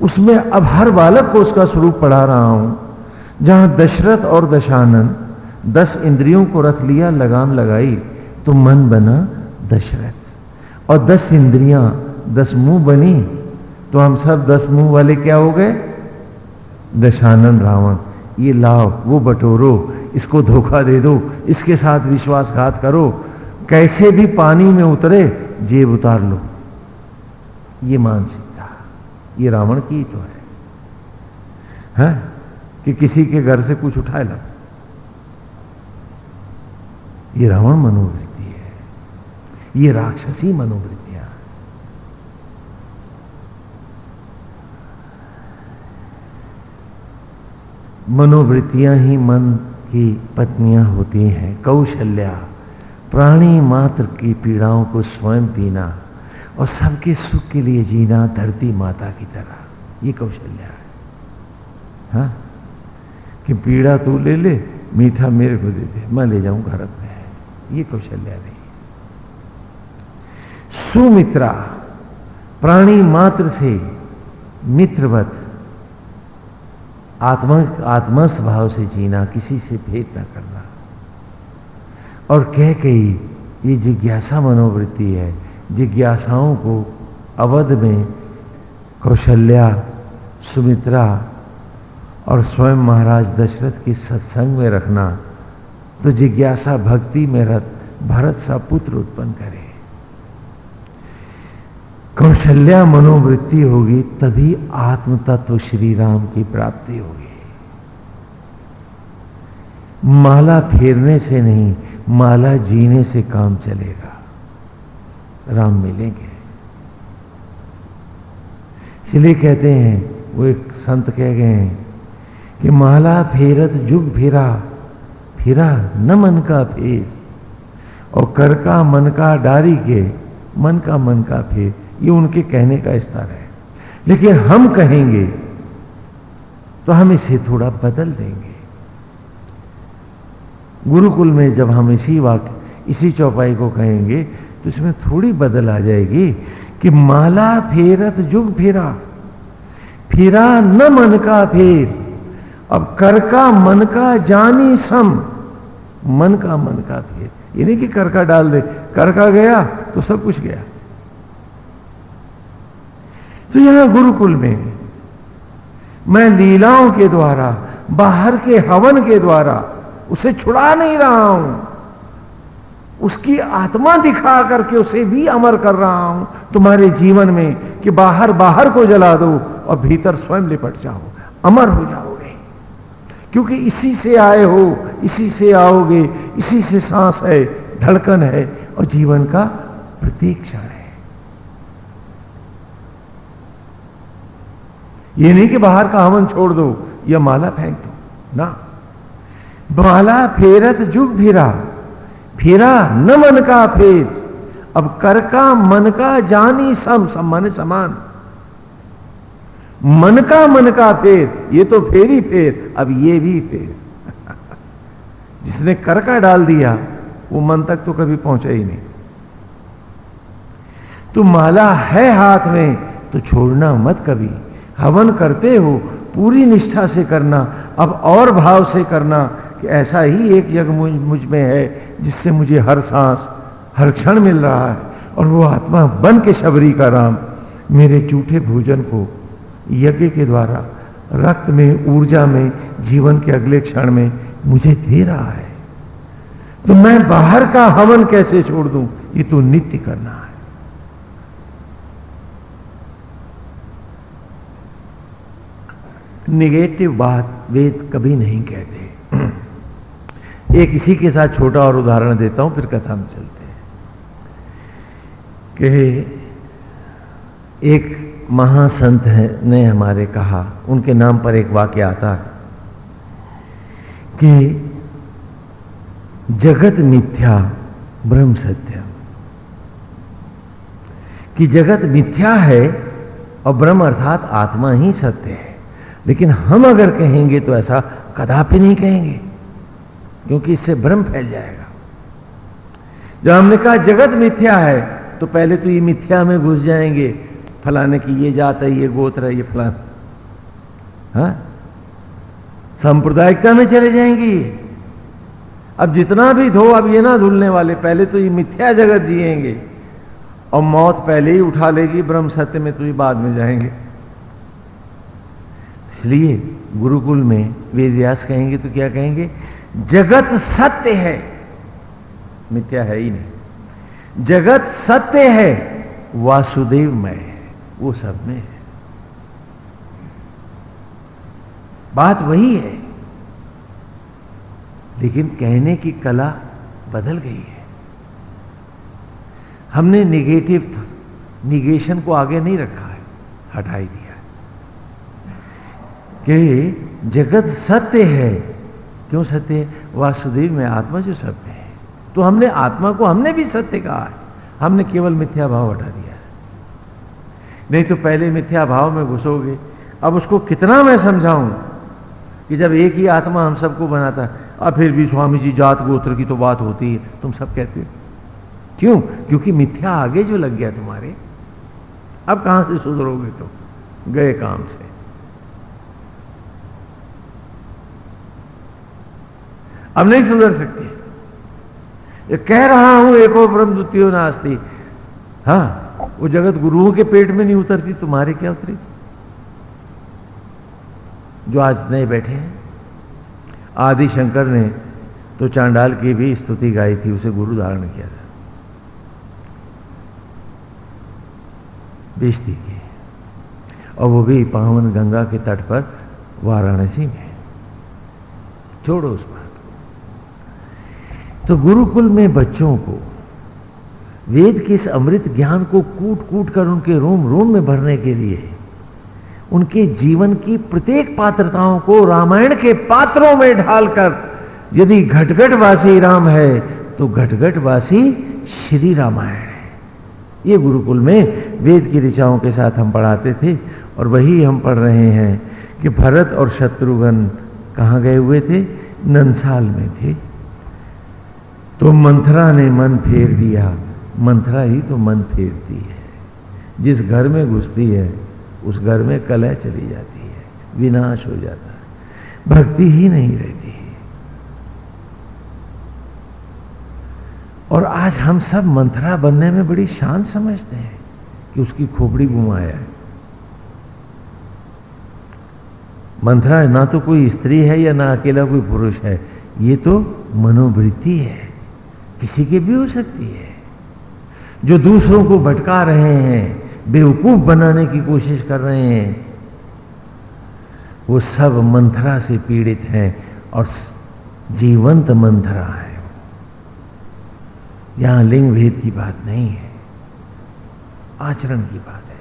उसमें अब हर बालक को उसका स्वरूप पढ़ा रहा हूँ। जहाँ दशरथ और दशानन दस इंद्रियों को रख लिया, लगाम लगाई तो मन बना दशरथ। और दस इंद्रियाँ, दस मुँह बनी तो हम सब दस मुँह वाले क्या हो गए? दशानन, रावण। ये लाओ, वो बटोरो, इसको धोखा दे दो, इसके साथ विश्वासघात करो, कैसे भी पानी में उतरे, जेब उतार लो। ये मानसिकता ये रावण की तो है, है? कि किसी के घर से कुछ उठाए ला ये रावण मनोवृत्ति है। ये राक्षसी मनोवृत्तियाँ। मनोवृत्तियाँ ही मन की पत्नियाँ होती हैं। कौशल्या प्राणी मात्र की पीड़ाओं को स्वयं पीना और सबके सुख के लिए जीना धरती माता की तरह। ये कौशल्या है। हा? कि पीड़ा तू ले ले, मीठा मेरे को दे दे, मैं ले जाऊँ घर में ये कौशल्या नहीं। सुमित्रा, प्राणी मात्र से मित्रवत, आत्मा आत्मा स्वभाव से जीना, किसी से भेद न करना। और कह कही ये जिज्ञासा मनोवृत्ति है जिज्ञासाओं को अवध में कौशल्या, सुमित्रा और स्वयं महाराज दशरथ की सत्संग में रखना तो जिज्ञासा भक्ति में रथ भरत सा पुत्र उत्पन्न करे। कौशल्या मनोवृत्ति होगी तभी आत्म तत्व श्री राम की प्राप्ति होगी। माला फेरने से नहीं, माला जीने से काम चलेगा। राम मिलेंगे। इसलिए कहते हैं, वो एक संत कह गए हैं कि माला फेरत जुग फिरा फिरा न मन का फेर, और कर का मन का डारी के मन का मन का फेर, ये उनके कहने का स्तर है। लेकिन हम कहेंगे तो हम इसे थोड़ा बदल देंगे। गुरुकुल में जब हम इसी वाक्य इसी चौपाई को कहेंगे तो इसमें थोड़ी बदल आ जाएगी कि माला फेरत जुग फिरा फिरा न मन का फेर। अब कर का मन का जानी सम, मन का मन का फेर। ये नहीं कि कर का डाल दे, कर का गया तो सब कुछ गया। तो यहाँ गुरुकुल में मैं लीलाओं के द्वारा, बाहर के हवन के द्वारा उसे छुड़ा नहीं रहा हूँ। उसकी आत्मा दिखा करके उसे भी अमर कर रहा हूँ। तुम्हारे जीवन में कि बाहर बाहर को जला दो और भीतर स्वयं लिपट जाओ। अमर हो जाओगे। क्योंकि इसी से आए हो, इसी से आओगे, इसी से सांस है, धड़कन है और जीवन का प्रतीक क्षण है। ये नहीं कि बाहर का हवन छोड़ दो, या माला फेंक दो। ना। माला फेरत जुग फिरा फिरा न मन का फेर अब कर का मन का जानी सम सम, मन समान। मन का मन का फेर ये तो फेर ही फेर, अब ये भी फेर। जिसने कर का डाल दिया, वो मन तक तो कभी पहुँचा ही नहीं। तो माला है हाथ में तो छोड़ना मत कभी। हवन करते हो, पूरी निष्ठा से करना, अब और भाव से करना कि ऐसा ही एक जग मुझ, मुझमें है जिससे मुझे हर सांस हर क्षण मिल रहा है। और वो आत्मा बन के शबरी का राम मेरे झूठे भोजन को यज्ञ के द्वारा रक्त में ऊर्जा में जीवन के अगले क्षण में मुझे दे रहा है। तो मैं बाहर का हवन कैसे छोड़ दूँ? ये तो नित्य करना है। निगेटिव बात वेद कभी नहीं कहते। एक इसी के साथ छोटा और उदाहरण देता हूँ, फिर कथा में चलते हैं। कि एक महासंत है, ने हमारे कहा, उनके नाम पर एक वाक्य आता है, कि जगत मिथ्या, ब्रह्म सत्य। कि जगत मिथ्या है और ब्रह्म अर्थात आत्मा ही सत्य है। लेकिन हम अगर कहेंगे तो ऐसा कदापि नहीं कहेंगे। क्योंकि इससे भ्रम फैल जाएगा। जब हमने कहा जगत मिथ्या है तो पहले तो ये मिथ्या में घुस जाएँगे। फलाने की ये जात है, ये गोत्र है, ये फलाना। हाँ? सांप्रदायिकता में चले जाएँगी। अब जितना भी धो, अब ये ना धुलने वाले, पहले तो ये मिथ्या जगत जिएँगे। और मौत पहले ही उठा लेगी, ब्रह्म सत्य में तो ये बाद में जाएँगे। इसलिए गुरुकुल में वेद व्यास कहेंगे तो क्या कहेंगे? जगत सत्य है। मिथ्या है ही नहीं। जगत सत्य है, वासुदेव में वो सब में है। बात वही है। लेकिन कहने की कला बदल गई है। हमने निगेटिव निगेशन को आगे नहीं रखा है हटाई दिया कि जगत सत्य है क्यों सत्य वासुदेव में आत्मा जो सत्य है। तो हमने आत्मा को हमने भी सत्य कहा है। हमने केवल मिथ्या भाव हटा दिया है। नहीं तो पहले मिथ्या भाव में घुसोगे। अब उसको कितना मैं समझाऊं? कि जब एक ही आत्मा हम सबको बनाता है, अब फिर भी स्वामी जी जात गोत्र की तो बात होती है। तुम सब कहते हो। क्यों? क्योंकि मिथ्या आगे जो लग गया तुम्हारे, अब कहाँ से सुधरोगे तुम? तो? गए काम से। अब नहीं सुधर सकते। ये कह रहा हूँ, एक और ब्रह्म द्वितीय नास्ती। हाँ वो जगत गुरुओं के पेट में नहीं उतरती, तुम्हारे क्या उतरी? जो आज नए बैठे हैं। आदि शंकर ने तो चांडाल की भी स्तुति गाई थी, उसे गुरु धारण किया था। बेचती की। और वो भी पावन गंगा के तट पर वाराणसी में। छोड़ो उस को तो गुरुकुल में बच्चों को, वेद के इस अमृत ज्ञान को कूट कूट कर उनके रोम रोम में भरने के लिए, उनके जीवन की प्रत्येक पात्रताओं को रामायण के पात्रों में ढालकर, यदि घटघटवासी राम है तो घटघटवासी श्री रामायण। है ये गुरुकुल में वेद की ऋचाओं के साथ हम पढ़ाते थे, और वही हम पढ़ रहे हैं कि भरत और शत्रुघ्न कहाँ गए हुए थे? नंसाल में थे। तो मंथरा ने मन फेर दिया। मंथरा ही तो मन फेरती है। जिस घर में घुसती है, उस घर में कलह चली जाती है। विनाश हो जाता है। भक्ति ही नहीं रहती। और आज हम सब मंथरा बनने में बड़ी शान समझते हैं कि उसकी खोपड़ी घुमाया है। मंथरा, ना तो कोई स्त्री है या ना अकेला कोई पुरुष है। ये तो मनोवृत्ति है। किसी के भी हो सकती है। जो दूसरों को भटका रहे हैं, बेवकूफ़ बनाने की कोशिश कर रहे हैं, वो सब मंथरा से पीड़ित हैं और जीवंत मंथरा है। यहाँ लिंग भेद की बात नहीं है, आचरण की बात है।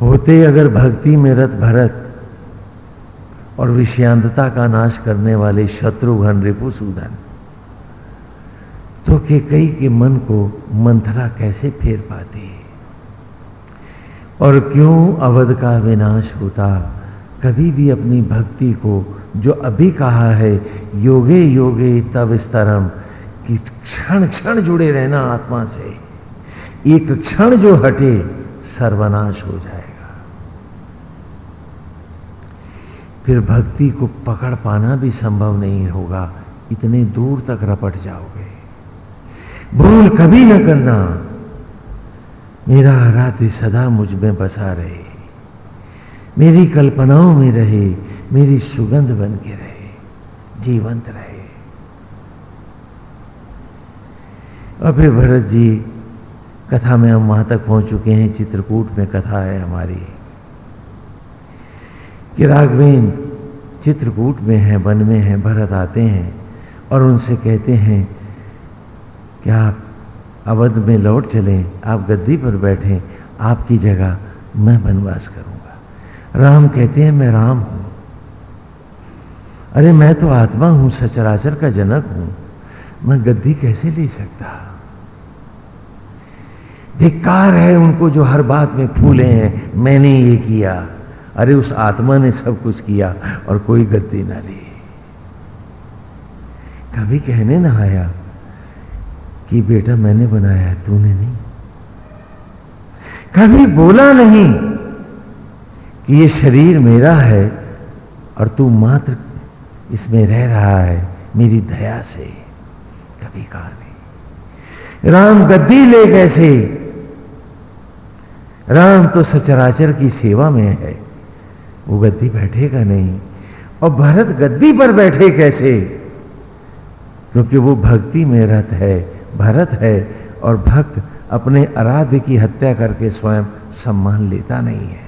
होते अगर भक्ति में रत भरत और विषयांतता का नाश करने वाले शत्रुघ्न रिपुसूदन तो के कई के मन को मंथरा कैसे फेर पाती और क्यों अवध का विनाश होता? कभी भी अपनी भक्ति को जो अभी कहा है, योगे योगे तब स्तरम, कि क्षण क्षण जुड़े रहना आत्मा से। एक क्षण जो हटे, सर्वनाश हो जाएगा फिर भक्ति को पकड़ पाना भी संभव नहीं होगा। इतने दूर तक रपट जाओगे। भूल कभी न करना। मेरा आराध्य सदा मुझमें बसा रहे। मेरी कल्पनाओं में रहे। मेरी सुगंध बन के रहे। जीवंत रहे। और फिर भरत जी, कथा में हम वहाँ तक पहुँच चुके हैं। चित्रकूट में कथा है हमारी। कि राघवेन चित्रकूट में है, वन में है, भरत आते हैं और उनसे कहते हैं कि आप अवध में लौट चलें? आप गद्दी पर बैठें, आपकी जगह मैं वनवास करूँगा। राम कहते हैं, मैं राम हूँ। अरे, मैं तो आत्मा हूँ, सचराचर का जनक हूँ। मैं गद्दी कैसे ले सकता? धिक्कार है उनको जो हर बात में फूले हैं, मैंने ये किया अरे उस आत्मा ने सब कुछ किया और कोई गद्दी ना ली। कभी कहने ना आया कि बेटा मैंने बनाया है, तूने नहीं। कभी बोला नहीं कि ये शरीर मेरा है और तू मात्र इसमें रह रहा है, मेरी दया से। कभी कहा नहीं। राम गद्दी ले कैसे राम तो सचराचर की सेवा में है। वो गद्दी बैठेगा नहीं। और भरत गद्दी पर बैठे कैसे? क्योंकि वो भक्ति में रत है, भरत है, और भक्त अपने आराध्य की हत्या करके स्वयं सम्मान लेता नहीं है।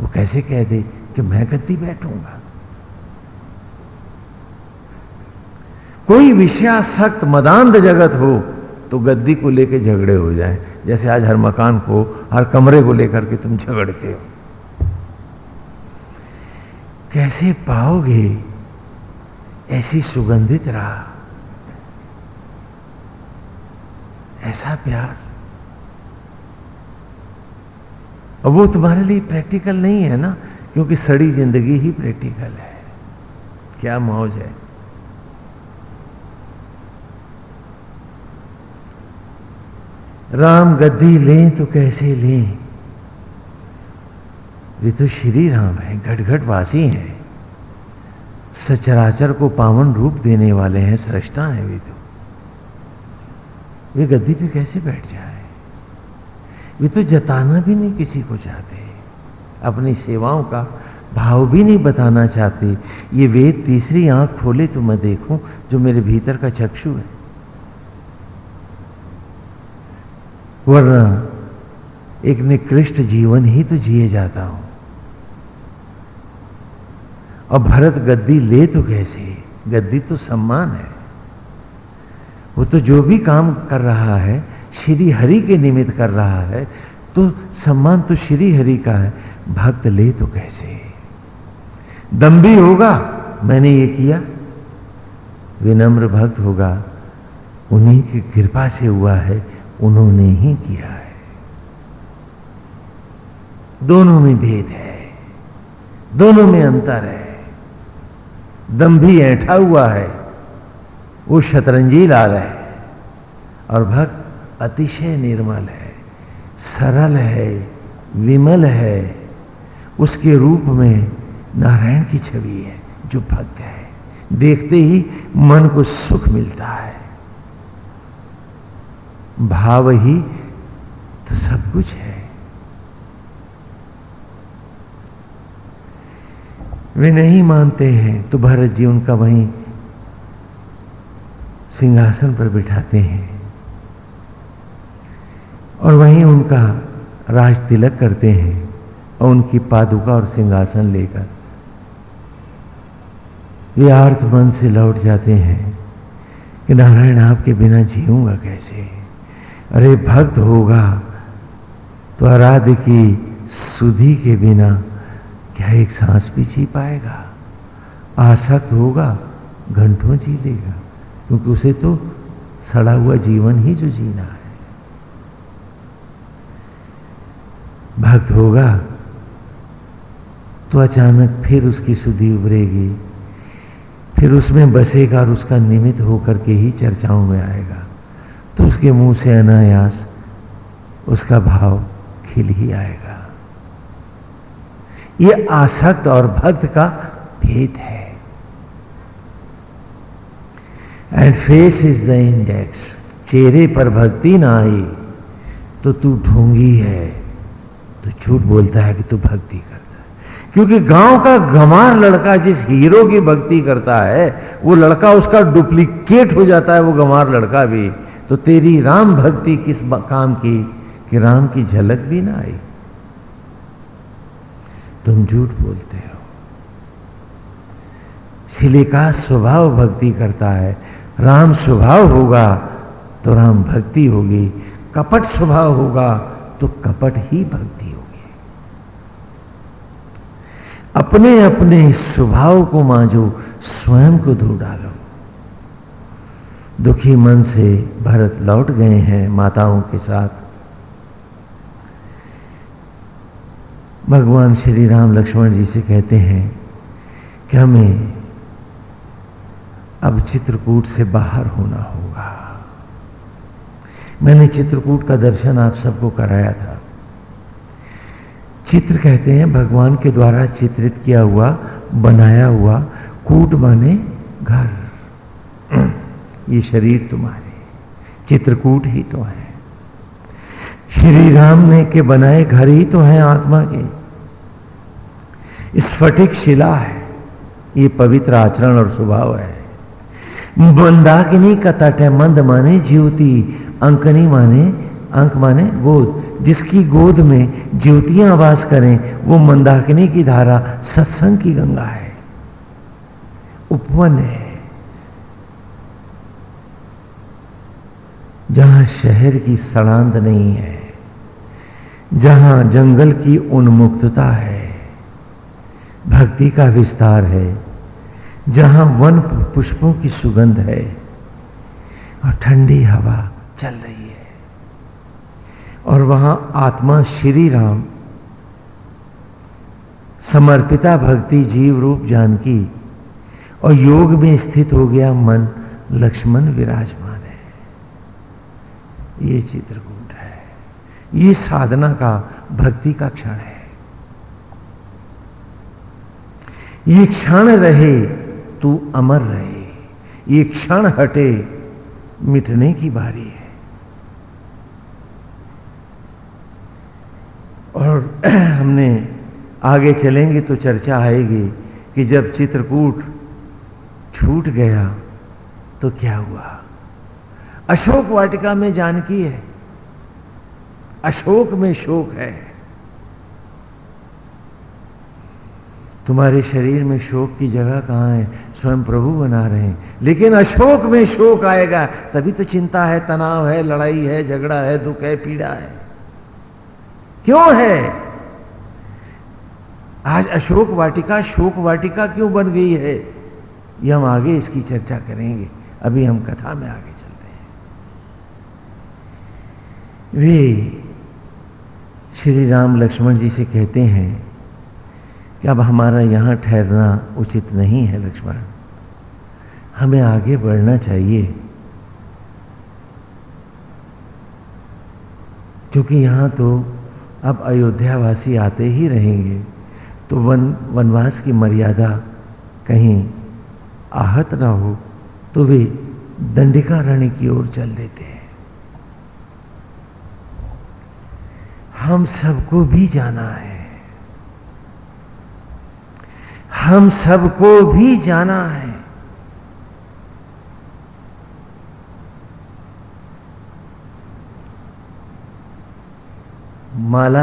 वो कैसे कह दे कि मैं गद्दी बैठूँगा? कोई विषयासक्त मदांध जगत हो तो गद्दी को लेकर झगड़े हो जाए। जैसे आज हर मकान को, हर कमरे को लेकर के तुम झगड़ते हो। कैसे पाओगे? ऐसी सुगंधित राह। ऐसा प्यार। अब वो तुम्हारे लिए प्रैक्टिकल नहीं है ना? क्योंकि सड़ी ज़िंदगी ही प्रैक्टिकल है। क्या मौज है। राम गद्दी लें तो कैसे लें? वे तो श्री राम है घट घट वासी हैं। सचराचर को पावन रूप देने वाले हैं, सृष्टा है वे तो। वे गद्दी पे कैसे बैठ जाए? वे तो जताना भी नहीं किसी को चाहते। अपनी सेवाओं का भाव भी नहीं बताना चाहते। ये वेद तीसरी आँख खोले तो मैं देखूँ, जो मेरे भीतर का चक्षु है। वरना एक निकृष्ट जीवन ही तो जिए जाता हूँ। और भरत गद्दी ले तो कैसे? गद्दी तो सम्मान है। वो तो जो भी काम कर रहा है, श्री हरि के निमित्त कर रहा है तो सम्मान तो श्री हरि का है। भक्त ले तो कैसे? दम्भी होगा, मैंने ये किया। विनम्र भक्त होगा, उन्हीं की कृपा से हुआ है, उन्होंने ही किया है। दोनों में भेद है, दोनों में अंतर है। दम्भी ऐठा हुआ है। वो शतरंजी लाल है और भक्त अतिशय निर्मल है, सरल है, विमल है। उसके रूप में नारायण की छवि है, जो भक्त है। देखते ही मन को सुख मिलता है। भाव ही तो सब कुछ है। वे नहीं मानते हैं तो भरत जी उनका वहीं सिंहासन पर बिठाते हैं। और वहीं उनका राज तिलक करते हैं और उनकी पादुका और सिंहासन लेकर वे आर्थ मन से लौट जाते हैं कि नारायण आपके बिना जीऊँगा कैसे? अरे भक्त होगा तो आराध्य की सुधी के बिना क्या एक सांस भी जी पाएगा? आसक्त होगा, घंटों जी लेगा, क्योंकि उसे तो सड़ा हुआ जीवन ही जो जीना है। भक्त होगा तो अचानक फिर उसकी सुधि उभरेगी, फिर उसमें बसेगा और उसका निमित्त होकर के ही चर्चाओं में आएगा। तो उसके मुँह से अनायास उसका भाव खिल ही आएगा। ये आसक्त और भक्त का भेद है। And face is the index चेहरे पर भक्ति ना आई तो तू ढोंगी है। तो झूठ बोलता है कि तू भक्ति करता है। क्योंकि गाँव का गमार लड़का जिस हीरो की भक्ति करता है, वो लड़का उसका डुप्लीकेट हो जाता है, वो गमार लड़का भी। तो तेरी राम भक्ति किस काम की कि राम की झलक भी ना आई? तुम झूठ बोलते हो। शिले का स्वभाव भक्ति करता है, राम स्वभाव होगा तो राम भक्ति होगी, कपट स्वभाव होगा तो कपट ही भक्ति होगी। अपने अपने स्वभाव को मांझो स्वयं को धो डालो। दुखी मन से भरत लौट गए हैं माताओं के साथ। भगवान श्री राम लक्ष्मण जी से कहते हैं कि हमें अब चित्रकूट से बाहर होना होगा। मैंने चित्रकूट का दर्शन आप सबको कराया था। चित्र कहते हैं, भगवान के द्वारा चित्रित किया हुआ, बनाया हुआ कूट माने घर। ये शरीर तुम्हारे, चित्रकूट ही तो है। श्री राम ने के बनाए घर ही तो है आत्मा के। स्फटिक शिला है। ये पवित्र आचरण और स्वभाव है। मंदाकिनी का तट है, मंद माने ज्योति, अंकनी माने, अंक माने गोद। जिसकी गोद में ज्योतियाँ वास करें, वो मंदाकिनी की धारा सत्संग की गंगा है। उपवन है। जहाँ शहर की सड़ांत नहीं है, जहाँ जंगल की उन्मुक्तता है भक्ति का विस्तार है, जहाँ वन पुष्पों की सुगंध है और ठंडी हवा चल रही है। और वहाँ आत्मा श्री राम, समर्पिता भक्ति जीव रूप जानकी और योग में स्थित हो गया मन लक्ष्मण विराजमान है। ये चित्रकूट है। ये साधना का, भक्ति का क्षण है। ये क्षण रहे, तू अमर रहे। ये क्षण हटे, मिटने की बारी है। और हमने आगे चलेंगे तो चर्चा आएगी कि जब चित्रकूट छूट गया तो क्या हुआ? अशोक वाटिका में जानकी है। अशोक में शोक है। तुम्हारे शरीर में शोक की जगह कहाँ है? स्वयं प्रभु बना रहे हैं। लेकिन अशोक में शोक आएगा, तभी तो चिंता है, तनाव है, लड़ाई है, झगड़ा है, दुख है, पीड़ा है। क्यों है? आज अशोक वाटिका, शोक वाटिका क्यों बन गई है? ये हम आगे इसकी चर्चा करेंगे। अभी हम कथा में आगे चलते हैं। वे श्री राम लक्ष्मण जी से कहते हैं कि अब हमारा यहाँ ठहरना उचित नहीं है, लक्ष्मण। हमें आगे बढ़ना चाहिए। क्योंकि यहाँ तो अब अयोध्यावासी आते ही रहेंगे तो वन, वनवास की मर्यादा कहीं आहत ना हो तो वे दंडिका रानी की ओर चल देते हैं। हम सबको भी जाना है। हम सबको भी जाना है। माला